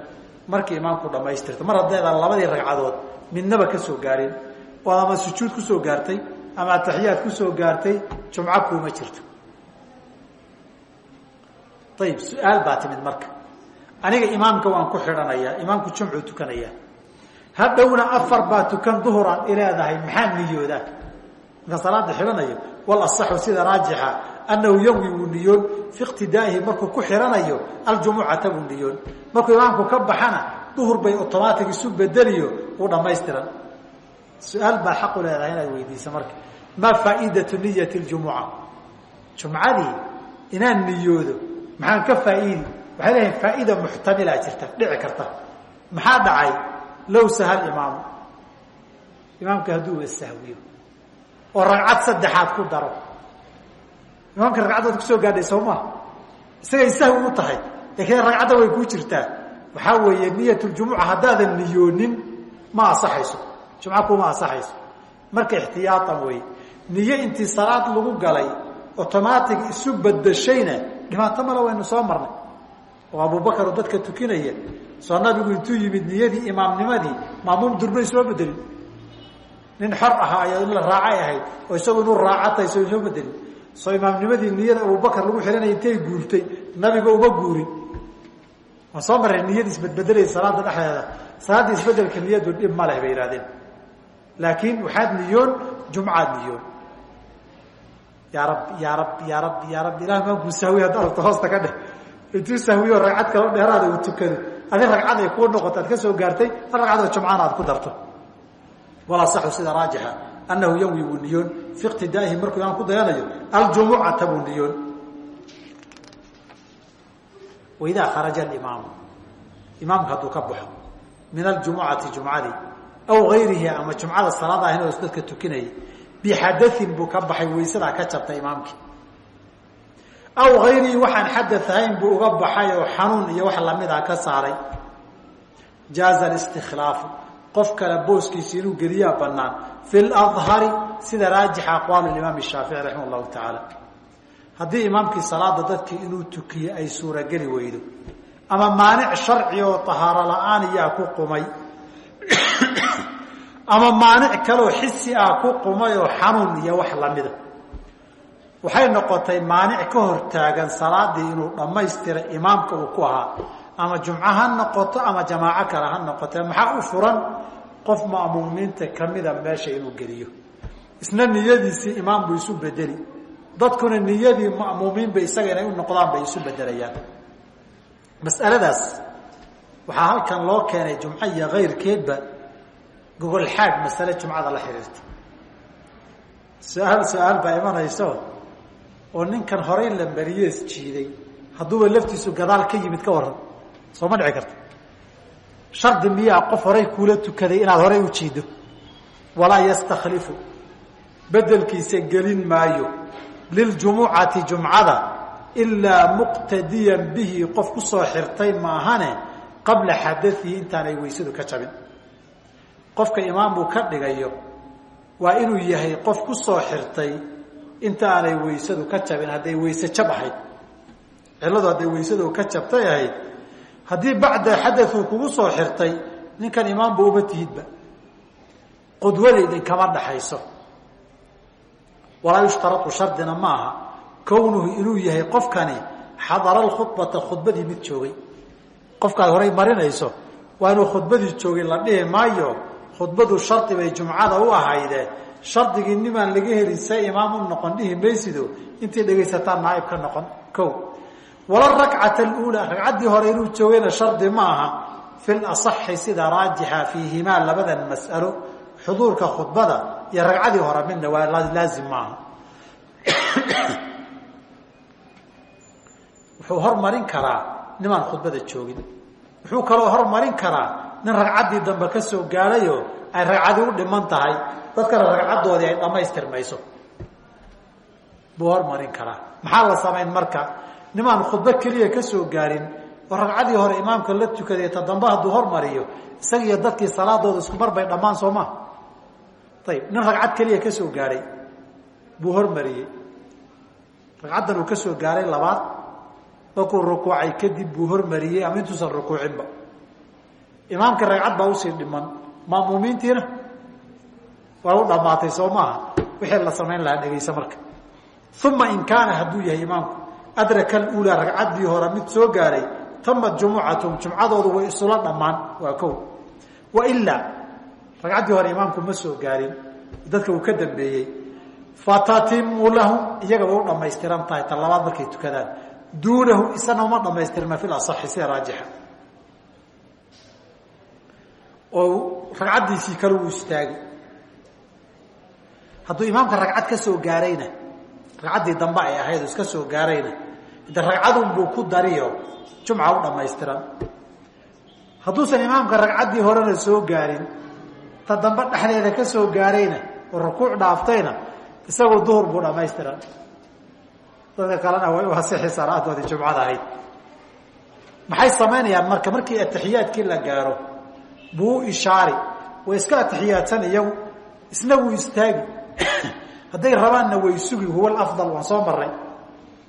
Markii imaamku dhammaystirto mar haddeedaan labadii ragcadood midnaba ka soo gaarin oo ama sujuud ku soo gaartay ama ataxiyaad ku soo gaartay jumco kuuma jirto. Ayib su'aal baa timid marka. Aniga imaamka waan ku xidhanayaa imaamku jumcuu tukanayaa. Hadhowna afar baa tukan duhuraan ileedahay maxaa niyoodaa marka salaada xidhanayo wal sida raajixa annahu yawi wuu niyoon fi iqtidaa'ihi markuu ku xidhanayo aljumucata buu niyoon markuu imaamku ka baxana duhur bay otomaatig isu bedeliyo wuu dhammaystiran su'aal baa xaqu leedahay inaad weydiiso marka maa faaidatu niyati ljumuca jumcadii inaan niyoodo maxaan ka faa'iidi waxay leeyahay faa'iida muxtamilaa jirta dhici karta maxaa dhacay low sahal imaamu imaamka hadduu sahwiyo oo ragcad saddexaad ku daro imaamka ragcaddaad ku soo gaadhay soo maa isagay u tahay. Laakiin ragcadda way kuu jirtaa. Waxaa weeye niyatuljumuca haddaadan niyoonin ma asaxayso jumco kuma asaxayso marka ixtiyaatan wey niyo intii salaad lagu galay otomaatig isu bedashayna dhibaato male waynu soo marnay. Oo abubakar oo dadka tukinaya. Soo nabigu intuu yimid niyadii imaamnimadii maamuum durbay soo bedelin nin xor ahaa ayaa la raacay ahayd. Oo isagu inuu raacatahay soo soo bedelin soo imaamnimadii niyada abubakar lagu xihanaya intay guurtay nabiga uma guurin waan soo marray niyada isbedbedelaysa salaada dhexdeeda? Salaadda isbeddelka niyadu dhib ma leh bay yihahdeen laakiin waxaad niyoon jumcaad niyoon. Yaa rab yaa rab yaa rab yaa rab ilah maankuu sahwiy hadda aragto hoosta ka dheh. Intuu sahwiyo ragcad kaloo dheeraada uu tukado. Adi ragcad ay kuu noqoto aad ka soo gaartay hal ragcadoo jumcana aad ku darto. Walasaxu sida raajixa annahu yanwi buu fi iqtidaa'ihi markuu imaam ku dayanayo aljumucata buu niyoon waidaa kharaja alimaamu imaamka hadduu ka baxo min aljumucati jumcadii aw gayrihi ama jumcada salaada ahayn oo dadka tukinayay bixadain buu ka baxay waysadaa ka jabtay imaamkii aw gayrihi waxaan xada ahayn buu uga baxay oo iyo wax lamida ka saaray jaaza istikhlaafu qof kale booskiisi inuu geliyaa banaan fi lahari sida raajixa aqwaal imaam shaafici raximah llahu tacaala haddii imaamkii salaada dadkii inuu tukiye ay suurageli weydo ama maanic sharci oo tahaaro la'aan iyaa ku qumay ama maanic kaleoo xisi ah ku qumay oo xanuun iyo wax lamida waxay noqotay maanic ka hor taagan salaadii inuu dhammaystira imaamka uu ku ahaa. Ama jumco ha noqoto ama jamaaco kale ha noqote maxaa u furan qof ma'muumiinta kamida meesha inuu geliyo. Isna niyadiisii imaam buu isu bedeli. Dadkuna niyadii ma'muumiinba isaga inay u noqdaan bay isu bedelayaan. Mas'aladaas waxaa halkan loo keenay jumco iyo kayrkeedba gogol xaag masale jumcada la xiriirta. Su'aal su'aal baa imanayso oo ninkan horey la mariyees jiiday. Hadduuba laftiisu gadaal ka yimid ka waran soo ma dhici karta shardi miyaa qof horay kuula tukaday inaad horay u jiido walaa yastakhlifu. Bedelkiisa gelin maayo. Liljumucati jumcada ilaa muqtadiyan bihi qof ku soo xirtay maahane qabla xadaihi intaanay weysadu ka jabin. Qofka imaam buu ka dhigayo waa inuu yahay qof ku soo xirtay intaanay weysadu ka jabin hadday weyse jab ahayd. Cilladu hadday weysadu ka jabtay ahayd haddii bacda xadauu kugu soo xirtay ninkan imaamba uma tihidba qudwada idinkama dhaxayso. Walaa yushtarau shardina maaha. Kownuhu inuu yahay qofkani xadara khubata khudbadii mid joogay. Qofkaad horay marinayso waa inuu khudbadii joogay la dhihi maayo khudbadu shardi bay jumcada u ahayde. Shardigii nimaan laga helin see imaam u noqon dhihi maysido intii dhegaysataan naaib ka noqon. O wala rakcata aluulaa ragcaddii hore inuu joogayna shardi ma aha fi lasaxi sida raajixa fiihimaa labadan mas'alo xuduurka khudbada iyo ragcadii hore midna waa laazim maaha. Wuxuu hormarin karaa nimaan khudbada joogin. Wuxuu kaloo hormarin karaa nin ragcaddii dambe ka soo gaadhayo ay ragcadi u dhiman tahay dadkana ragcaddoodii ay dhammaystirmayso. Buu hormarin karaa. Maxaa la samayn marka nimaan khudbo keliya ka soo gaarin oo ragcadii hore imaamka la tukaday ta dambe hadduu hormariyo isaga iyo dadkii salaadooda isku mar bay dhammaan soo maa ayib nin ragcad keliya ka soo gaadhay buu hormariyey. Ragcaddan uu ka soo gaaray labaad markuu rukuucay kadib buu hormariyey ama intuusan rukuucinba. Imaamka ragcad baa u sii dhiman maamuumiintiina waa u dhammaatay soo maaha. Wixii la samayn lahaa dhegaysa marka. Uma in kaana hadduu yahay imaamku adraka aluulaa ragcaddii hore mid soo gaaray tamat jumucatum jumcadoodu way isula dhammaan waa kow. Wailaa ragcaddii hore imaamku ma soo gaarin dadka uu ka dambeeyey. Fatatimu lahum iyagaba u dhamaystiran tahay ta labaad markay tukadaan. Duunahu isana uma dhamaystirma fi asaxi sida raajixa. Oo ragcaddiisii kale uu istaagi. Hadduu imaamka ragcad ka soo gaarayna ragcaddii dambe ay ahayd iska soo gaarayna de ragcadunbuu ku dariyo. Jumca u dhamaystiran hadduusan imaamka ragcaddii horena soo gaarin ta dambe dhexdeeda ka soo gaarayna oo rukuuc dhaaftayna isagoo duhur buu dhamaystiran dadka kalena way u asixi salaadoodii jumcada ahayd. Maxay samaynayaan marka markii atixiyaadkii la gaaro buu u ishaari way iska atixiyaadsan iyagu isna wuu istaagi. Hadday rabaanna way sugi huwa alafdal waan soo maray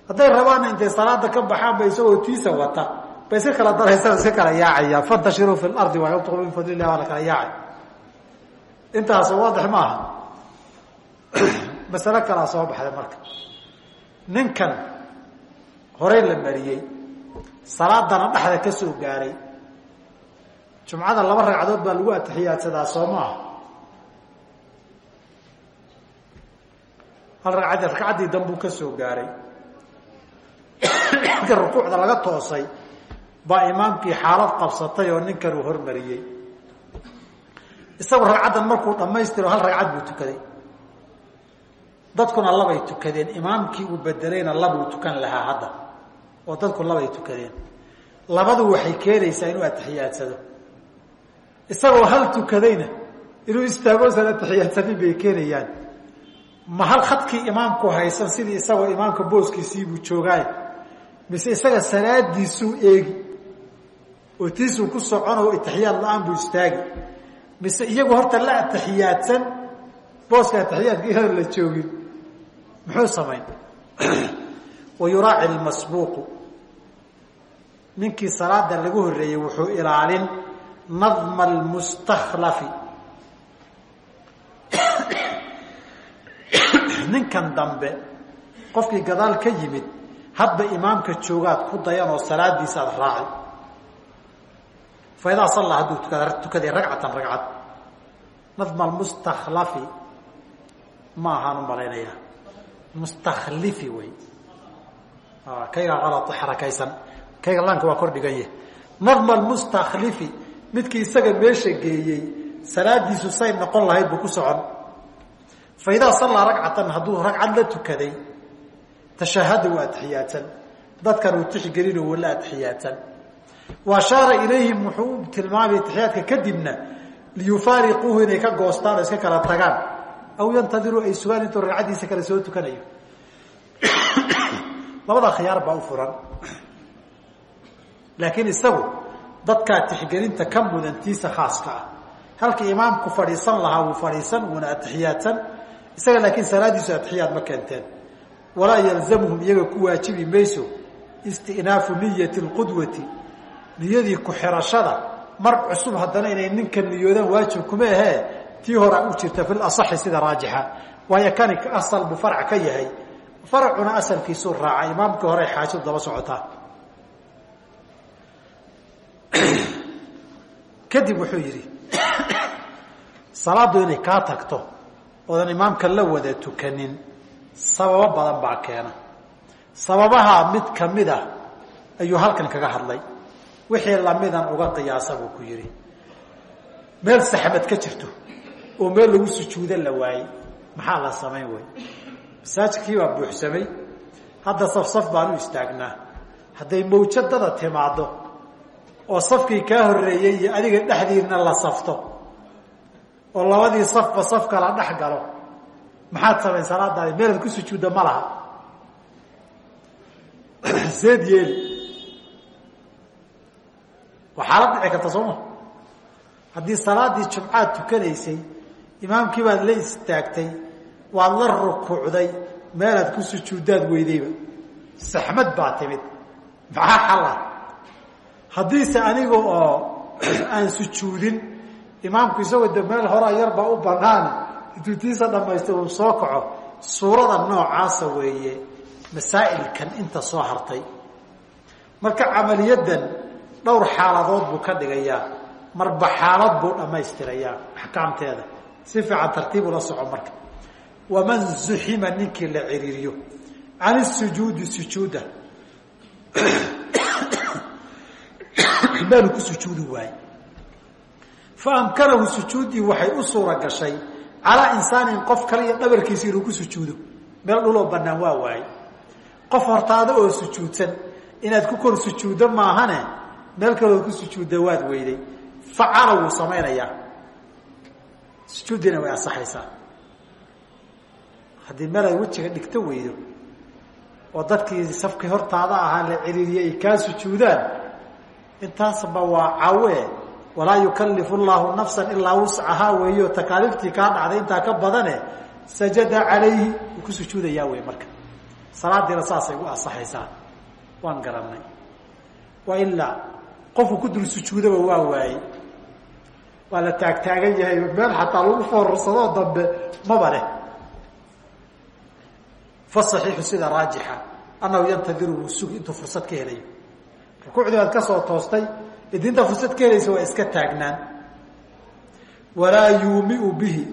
hadday rabaanna intay salaada ka baxaanba isagoo tiisa wata. Ba iska kala daraysa iska kala yaacayaan fantashiruu fi lardi wayabtaquu min fadli illah waa la kala yaacay. Intaas waadix maaha. Masalo kalaa soo baxday marka. Ninkan horey la mariyey salaadana dhexda ka soo gaaray. Jumcada laba ragcadood baa lagu atixiyaadsadaa soo maaha. Hal ragcad ragcaddii dambuu ka soo gaaray marka rukuucda laga toosay baa imaamkii xaalad qabsatay oo ninkan uu hormariyey. Isagu ragcaddan markuu dhammaystiro hal ragcad buu tukaday. Dadkuna labay tukadeen imaamkii uu bedelayna labuu tukan lahaa hadda oo dadku labay tukadeen. Labadu waxay keenaysaa inuu atixiyaadsado isagoo hal tukadayna inuu istaagoosan atixiyaadsanin bay keenayaan. Ma hal khadkii imaamku haysan sidii isagoo imaamka booskiisiibuu joogaay mise isaga salaadiisuu eegi oo tiisuu ku socon oo atixiyaad la'aan buu istaagi. Mise iyagu horta la atixiyaadsan booska atixiyaadka iyadoon la joogin. Muxuu samayn? Wa yuraaci lmasbuuqu ninkii salaada lagu horreeyey wuxuu ilaalin nadma almustakhlafi ninkan dambe qofkii gadaal ka hadba imaamka joogaad ku dayan oo salaadiisa aad raacay. Fa idaa sallaa hadduu tukaday ragcatan ragcad. Nadma almustakhlafi ma ahaan u malaynayaa mustaklifi wey kayga alad xarakaysan kayga laanka waa kor dhigan yahay nadma almustaklifi midkii isaga meesha geeyey salaadiisu say noqon lahayd buu ku socon. Fa idaa sallaa ragcatan hadduu ragcad la tukaday tashahada waa atixiyaadsan dadkan uu tixgelino wala atixiyaadsan wa ilayhim wuxuu u tilmaamay atixiyaadka kadibna liyufaariquuhu inay ka goostaan oo iska kala tagaan. Aw yantadiruu ay sugaan intuu ragcaddiisa kale soo tukanayo. Labada khiyaar baa u furan. Laakiin isagu dadkaa tixgelinta ka mudantiisa khaaska ah. Halka imaamku fadhiisan lahaa wuu fadhiisan wuuna atixiyaadsan isaga laakiin salaadiisu atixiyaad ma keenteen walaa yalzamuhum iyaga ku waajibi mayso istinaafu niyati lqudwati niyadii ku-xirashada mar cusub haddana inay ninka niyoodaan waajib kuma ahee tii hora u jirta fi lasaxi sida raajixa. Waayo kani asal buu farc ka yahay. Farcuna asalkiisuu raaca imaamkii hore xaajadu daba socotaa. Kadib wuxuu yidhi salaaddu inay kaa tagto oodan imaamka la wada tukanin sababo badan baa keena. Sababaha mid ka mid ah ayuu halkan kaga hadlay. Wixii lamidan uga qiyaasa buu ku yidhi. Meel saxmad ka jirto oo meel lagu sujuudo la waayey maxaa la samayn wey masaajidkii baa buuxsamay. Hadda safsaf baan u istaagnaa. Hadday mawjadada timaaddo oo safkii kaa horreeyey iyo adiga dhexdiina la safto oo labadii safba safka la dhex galo maxaad samayn salaadaadi meelaad ku sujuudda ma laha. Seed yeeli waa xaalad dhici karta sooma haddii salaadii jumcaad tukanaysay imaamkii baad la istaagtay waad la rukuucday meelaad ku sujuuddaad weydayba. Saxmad baa timid. Maxaa xal ah? Haddiise aniga oo aan sujuudin imaamku isagoo de meel horaa yarbaa u banaan intuu tiisa uu soo kaco suurada noocaasa weeye masaa'ilkan inta soo hartay. Marka camaliyadan dhowr xaaladood buu ka dhigayaa marba xaalad buu dhammaystirayaa axkaamteeda si fiican tartiib ula soco marka. Waman zuxima ninkii la ciriiriyo can isujuudi sujuuda. Meelu ku sujuudi waaye fa amkanahu sujuuddii waxay u suura gashay calaa insaanin qof kale iyo dhabarkiisa inuu ku sujuudo. Meel dhuloo bannaan waa waaye qof hortaada oo sujuudsan inaad ku kor sujuuddo maahane meel kalood ku sujuudda waad weyday facala wuu samaynayaa sujuuddiina way ansaxaysaa. Haddii meel ay wejiga dhigto weydo oo dadkii safkii hortaada ahaa la ciriiriyey ay kaa sujuudaan intaasba waa cawe walaa yukalifu llahu nafsan ilaa wuscahaa weeyo takaaliiftii kaa dhacday intaa ka badane sajada calayhi wuu ku sujuudayaa wey marka. Salaadiina saasay u ansaxaysaa. Waan garanay wa ilaa qofku ku dul sujuudaba waa waayey. Waa la taagtaagan yahay meel xataa lagu foorarsadoo dambe maba leh fasaxiixu sida raajixa annahu yantadiru wuu sugi intuu fursad ka helayo rukuucdii baad ka soo toostay idinta fursad ka helaysa waa iska taagnaan. Walaa yuumiu bihi.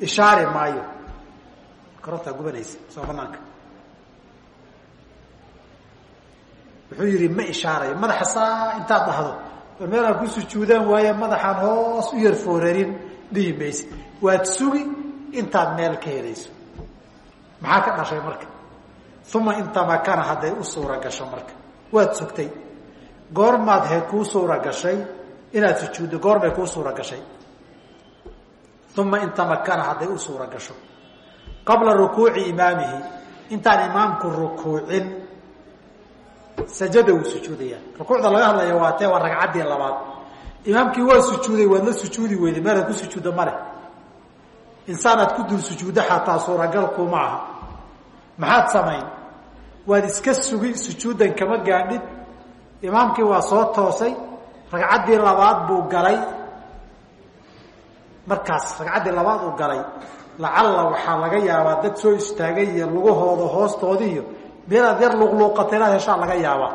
Ishaari maayo. Karotaa gubanaysa soo banaanka wuxuu yihi ma ishaarayo madaxa saa intaad dhahdo. War meelaan ku sujuudaan waaye madaxaan hoos u yar foorarin dhihi mayse. Waad sugi intaad meel ka helayso. Maxaa ka dhashay marka? Uma intamakana hadday u suura gasho marka. Waad sugtay goormaad he kuu suura gashay inaad sujuuddo goormay kuu suura gashay. Uma intamakana hadday u suura gasho. Qabla rukuuci imaamihi intaan imaamku rukuucin sajada wuu sujuudaya rukuucda laga hadlaya waa tee waa ragcaddii labaad. Imaamkii waa sujuuday waad la sujuudi weyday meelaad ku sujuudda male insaanaad ku dul sujuuddo xataa suuragal kuma aha. Maxaad samayn? Waad iska sugi sujuuddan kama gaadhid imaamkii waa soo toosay ragcaddii labaad buu galay. Markaas ragcaddii labaad uu galay lacalla waxaa laga yaabaa dad soo istaagay iyo lugahooda hoostoodii iyo meelaad yar luqluuqata inaad heshaa laga yaabaa.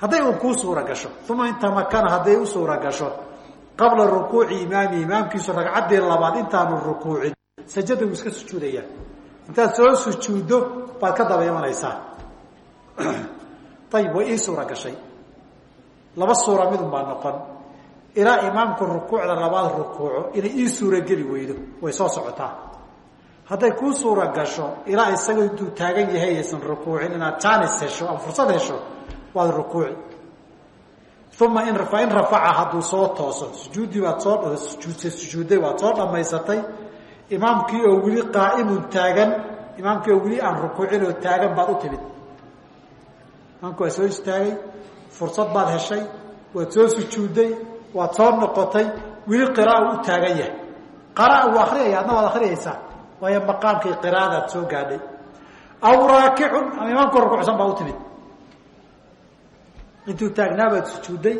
Hadday un kuu suura gasho uma intamakana hadday u suura gasho. Qabla rukuuci imaami imaamkiisu ragcaddii labaad intaanu rukuucin sajada wuu iska sujuudayaa. Intaad soo sujuuddo baad ka daba ayib way ii suura gashay. Laba suura midun baa noqon. Ilaa imaamku rukuucda labaad rukuuco inay ii suurageli weydo way soo socotaa. Hadday kuu suura gasho ilaa isaga intuu taagan yahay aysan rukuucin inaad jaanis hesho ama fursad hesho waad rukuuci. Uma in fain rafaca hadduu soo tooso sujuuddii baad soo sujuudday waad soo dhammaysatay. Imaamkii oo weli qaa'imun taagan imaamkii oo weli aan rukuucin oo taagan baad u imaamki waa soo istaagay fursad baad heshay waad soo sujuudday waad soo noqotay weli qira'a u taagan yahay. Qara'a wuu akriyaya adna waad akriyaysaa waayo maqaamkii qiraadaad soo gaadhay. Aw raakicun ama imaamkoo rukuucsan baa u timid. Intuu taagnaabaad sujuudday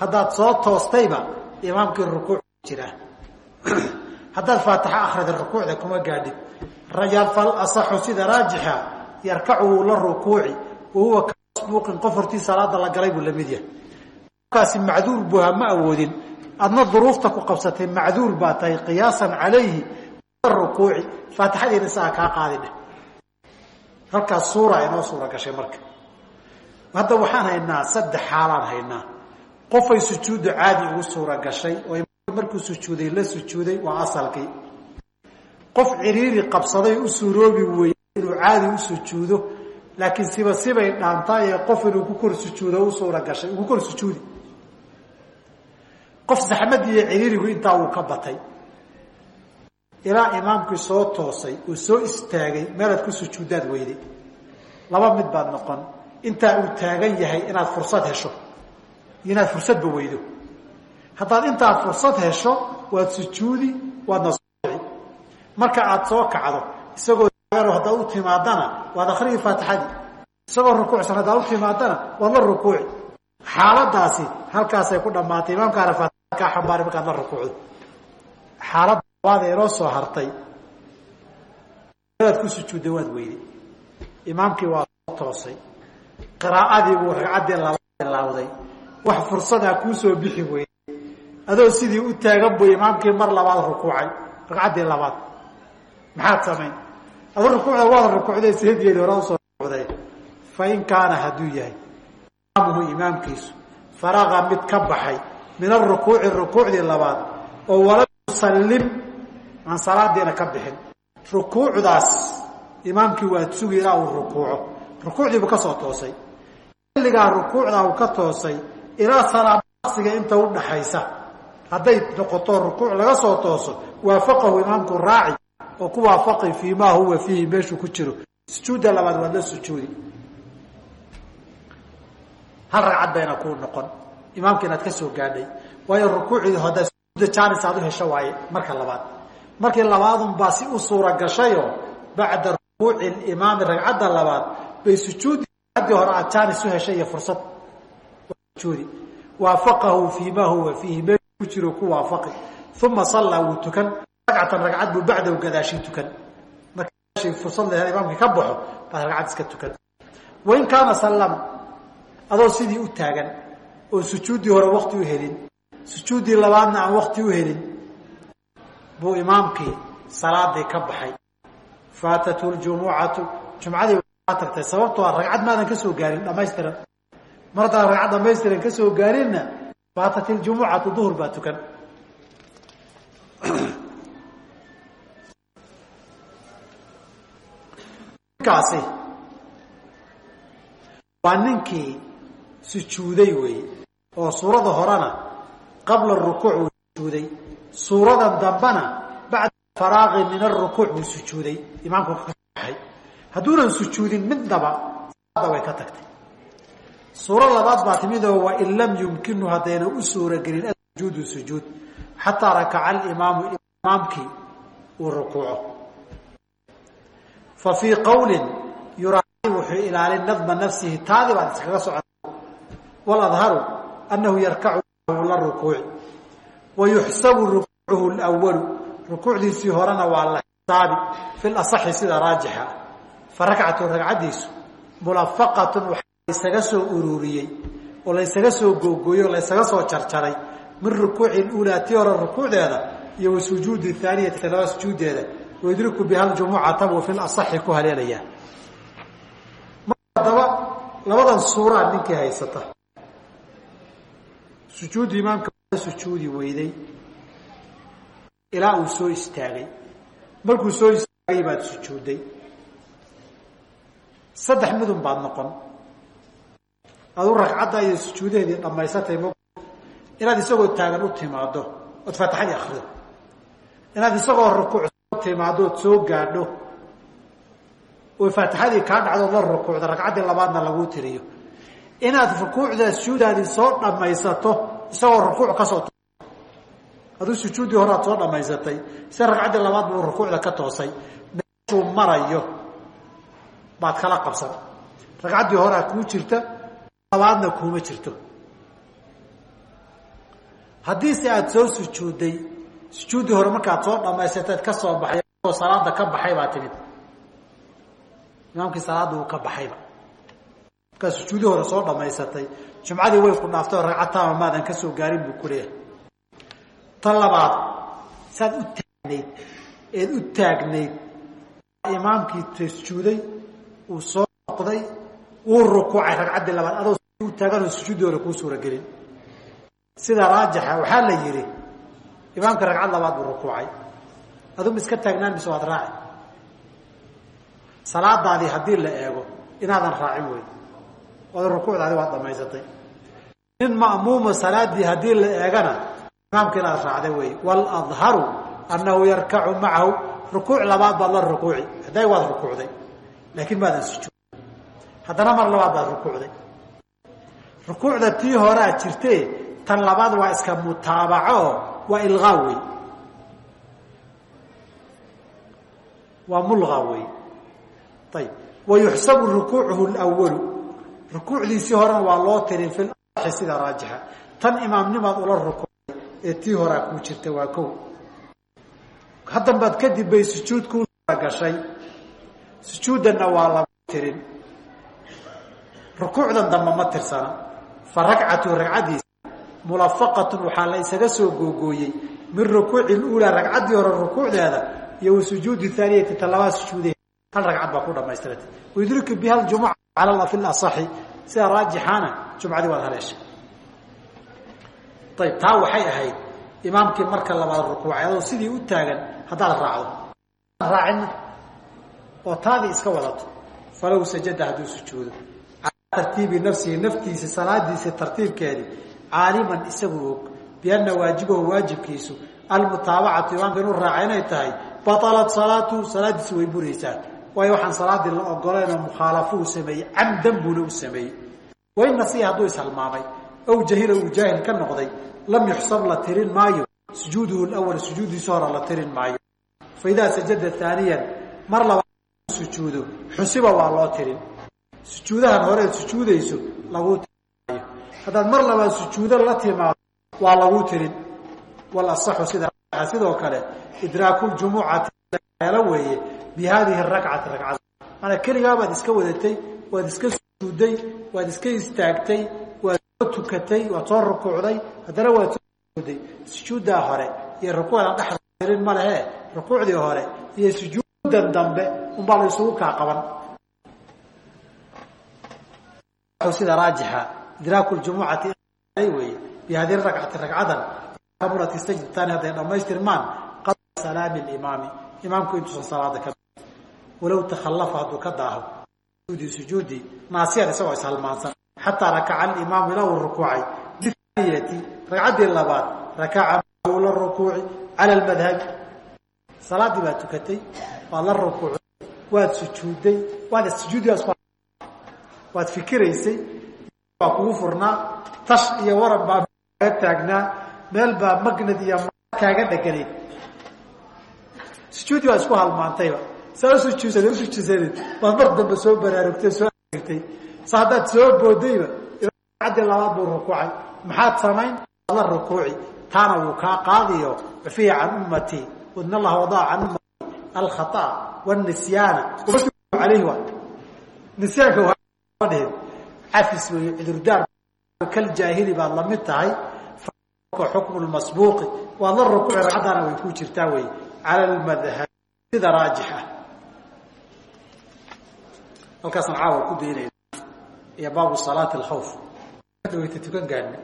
haddaad soo toostayba imaamkii rukuuc jiraa haddaad faatixa akrida rukuucda kuma gaadhid rayafal asaxu sida raajixa yarkacu wuu la rukuuci wahuwa kamasbuuqin qof hortii salaada la galay buu la mid yahay. Kaasi macduur buha ma awoodin. Adna duruufta ku qabsatay macduur baa tahay qiyaasan calayhi rukuuci. Faatixadiina saa kaa qaadidhe halkaas suura inoo suura gashay marka. Hadda waxaan haynaa saddex xaalaan haynaa. Qofay sujuuddu caadi ugu suura gashay oo markuu sujuuday la sujuuday waa asalkii. Qof ciriiri qabsaday u suuroobi weye inuu caadi u sujuudo laakiin siba sibay dhaantaay ee qof inuu ku kor sujuudo u suura gashay ugu kor sujuudi. Qof saxmadii iyo ciriirigu intaa uu ka batay. Ilaa imaamkii soo toosay uu soo istaagay meelaad ku sujuuddaad weyday. Laba mid baad noqon intaa uu taagan yahay inaad fursad hesho iyo inaad fursadba weydo. Haddaad intaad fursad hesho waad sujuudi sooci marka aad soo kacdo isagoo haddaad u timaadana waad akrigi faatixadii. Isagoo rukuucsan haddaad u timaadana waad la rukuuci xaaladaasi halkaasay ku dhammaatay. Imaamkaana faatixada kaa xambaari markaad la rukuucdo. Xaaladda labaad ee soo hartay. Meelaad ku sujuudday waad weyday. Imaamkii waa soo toosay. Qiraa'adii buu ragcaddii laba bilowday wax fursadaa kuu soo bixi weyday. Adoo sidii u taagan buu imaamkii mar labaad rukuucay. Ragcaddii labaad. Maxaad samayn adu rukuucda waad rukuucday sideedgeedii hore u soo rukuucday. Fa in kaana hadduu yahay imaamuhu imaamkiisu faraqa mid ka baxay min arukuuci rukuucdii labaad oo walam yusallim aan salaadiina ka bixin. Rukuucdaas imaamkii waad sugi ilaa uu rukuuco. Rukuucdiibuu ka soo toosay. Xilligaa rukuucdaa uu ka toosay ilaa salaamaqsiga inta u dhaxaysa hadday noqoto rukuuc laga soo tooso waafaqahu imaamku raaci oo ku waafaqi fii maa huwa fiihi meeshuu ku jiro. Sujuudda labaad waad la sujuudi hal ragcad bayna kuu noqon. Imaamka inaad ka soo gaadhay. Waayo rukuucdii haddaa sujuudda jaanis aad u hesho waaye marka labaad. Markii labaadun baa si u suura gashayoo bacda rukuuci imaami ragcadda labaad bay sujuudi addii hore aad jaanis u heshay iyo fursad sujuudi waafaqahu fii maa huwa fiihi meeshuu ku jiro ku waafaqi. Uma sallaa wuu tukan ragcatan ragcad buu bacdahu gadaashii tukan. Marka fursad la hela imaamkii ka baxo baad ragcad iska tukan. Wain kaana sallama adoo sidii u taagan oo sujuuddii hore wakti u helin sujuuddii labaadna aan wakti u helin buu imaamkii salaadii ka baxay. Faatathu ljumucatu jumcadii waa tagtay sababtoo a ragcad maadan ka soo gaarin dhamaystiran mar haddaan ragcad dhamaystiran ka soo gaarinna kaasi. Waa ninkii sujuuday weeye oo suurada horena qabla rukuuc uu sujuuday suuradan dambena bacda faraaqi min arukuuc buu sujuuday imaamku ka baxay hadduunan sujuudin midnaba way ka tagtay. Suuro labaad baa timid oo wain lam yumkinu haddayna u suuragelin asujuudu sujuud xataa rakaca alimaamu imaamkii uu rukuuco fa fii qawlin yuraaci wuxuu ilaalin nadma nafsihi taadii baad iskaga socota waladharu annahu yarkacu la rukuuci wa yuxsabu rukuucuhu lwalu rukuucdiisii horena waa la xisaabi. Fi lasaxi sida raajixa. Fa rakcatu ragcaddiisu mulafaqatun waxaa laysaga soo ururiyey oo laysaga soo googooyey oo laysaga soo jarjaray min rukuuci uulaa tii hore rukuucdeeda iyo wa sujuudi aaniyati talaba sujuuddeeda waydriku biha ljumucata buu fi lasaxi ku haleelayaa haddaba labadan suuraa ninkii haysata. Sujuuddu imaamka sujuudi weyday. Ilaa uu soo istaagay. Markuu soo istaagay baad sujuudday saddex midun baad noqon. Adu ragcadda iyo sujuudaheedii dhammaysatay m inaad isagoo taagan u timaado ood faatixadii akrido inaad isagoo rukuuc timaado ood soo gaadho. Oo faatixadii kaa dhacdood la rukuucda ragcaddii labaadna laguu tiriyo. Inaad rukuucda sujuudaadii soo dhammaysato isagoo rukuuc ka soo aduu sujuuddii horead soo dhammaysatay si ragcaddii labaad buu rukuucda ka toosay meeshuu marayo. Baad kala qabsan ragcaddii horea kuu jirta labaadna kuuma jirto. Haddiise aada soo sujuudday sujuuddii hore markaad soo dhammaysatayd ka soo baxay oo salaada ka baxay baa timid. Imaamkii salaadda uu ka baxayba markaad sujuudii hore soo dhammaysatay jumcadii way ku dhaaftay oo ragcad taama maadan ka soo gaarin buu ku leeyahay. Tan labaad saad u taagnayd eed u taagnayd imaamkii sujuuday uu soo noqday wuu rukuucay ragcaddii labaad adoo u taaganoo sujuuddii hore kuu suuragelin. Sida raajixa waxaa la yidhi imaamka ragcad labaad buu rukuucay. Aduma iska taagnaan mise waad raaci. Salaadaadii haddii la eego inaadan raacin wey ood rukuucdaadi waad dhamaysatay nin ma'muuma salaadii haddii la eegana imaamka inaad raacday wey waladharu annahu yarkacu macahu. Rukuuc labaad baad la rukuuci. Hadday waad rukuucday laakiin maadan sujuud. Haddana mar labaad baad rukuucday. Rukuucda tii horaa jirtee tan labaad waa iska mutaabaco. oo waa ilqaa wey waa mulqa wey ayib wayuxsabu rukuucuhu lwalu rukuucdiisii horena waa loo tirin fi sida raajixa. Tan imaamnimaad ula rukuucday ee tii horaa kuu jirta waa kow. Haddanbaad kadib bay sujuud kuu gashay sujuuddanna waa laba tirin. Rukuucdan dambe ma tirsana. Fa ragcatu ragcaddiisa mulafaqatun waxaa la isaga soo googooyey min rukuuci uulaa ragcaddii hore rukuucdeeda iyo sujuudi thaaniyati ta labaa sujuudeed. Hal ragcad baa ku dhamaystiratay wayudriku biha ljumuca cala fi lasaxi sida raajixaana jumcadii waad haleeshay. Ayib taa waxay ahayd imaamkii marka labaad rukuucay adoo sidii u taagan haddaad raacdo. Raacina oo taadii iska wadato falow sajada hadduu sujuudo. Calaa tartiibi nafsihi naftiisa salaadiisa tartiibkeedii caaliman isagu og bianna waajibahu waajibkiisu almutaabacatu imaamka inuu raaca inay tahay baalat salaatu salaadiisi way buraysaa. Waayo waxaan salaadii la ogoleen oo mukhaalafo uu sameeyey camdan buuna u sameeyey. Wain nasiya hadduu ishalmaamay ow jahila uu jaahil ka noqday. Lam yuxsab la tirin maayo. Sujuuduhu lawal sujuudiisa hore la tirin maayo. Fa idaa sajada haaniyan mar labaad sujuudo xusiba waa loo tirin. Sujuudahan horeed sujuudayso tirin haddaad mar labaad sujuudo la timaado waa laguu tirin. Wal asaxu sida sidoo kale idraaku ljumucati helo weeye bi haadihi rakcati ragcada maanaa keligaa baad iska wadatay waad iska sujuudday waad iska istaagtay waad soo tukatay waad soo rukuucday haddana waad soo sujuuddaa hore iyo rukuucdan dhexda ma lehe. Rukuucdii hore iyo sujuuddan dambe unbaa la isugu kaa qaban sida raajixa idraaku ljumucati weye bi hadihi rakcati ragcadan. Kamulat istajdataani hadday dhamaystirmaan qabla salaami limaami imaamku intuusan salaada ka walow takhallafa hadduu ka daaho. Sujuudi sujuudi. Naasiyan isagoo ishalmaansan xataa rakaca alimaamu ilaa uu rukuucay. Bianiyati ragcaddii labaad rakaca la rukuuci cala lmadhabi salaaddii baad tukatay waad la rukuucday waad sujuudday waad sujuudigaas waad fikiraysay waa kugu tash iyo waran baa taagnaa meel baa magnad iyo kaaga dheganayd sujuudi baa isku halmaantayba. Saa usujuudsada usujuudsadeed baad mar dambe soo baraarugtay soo aragtay. Sa haddaad soo boodayba ragcaddii labaad buu rukuucay. Maxaad samayn? La rukuuci. Taana wuu kaa qaadiyo. Cufiya can ummatii wadna allaha wadaa can ummatii alkhaطa wاnisyaana alayhi wa nisyaanka waa dhihin cafis weeye cudurdaar. Kaljaahili baad la mid tahay xukmu lmasbuuqi waad la rukuuci ragcaddaana way ku jirtaa wey cala lmadhab sida raajix ah. Halkaasaan caawa ku daynayna iyo baabu salaati alkhawf. Dhaweyta tukan gaadna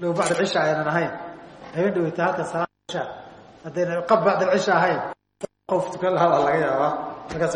low bacd cisha aynan ahayn. Habeen dhaweyta halka salaat cisha. Haddayna qab bacd alcisha ahayn. Qof tukan lahaa baa laga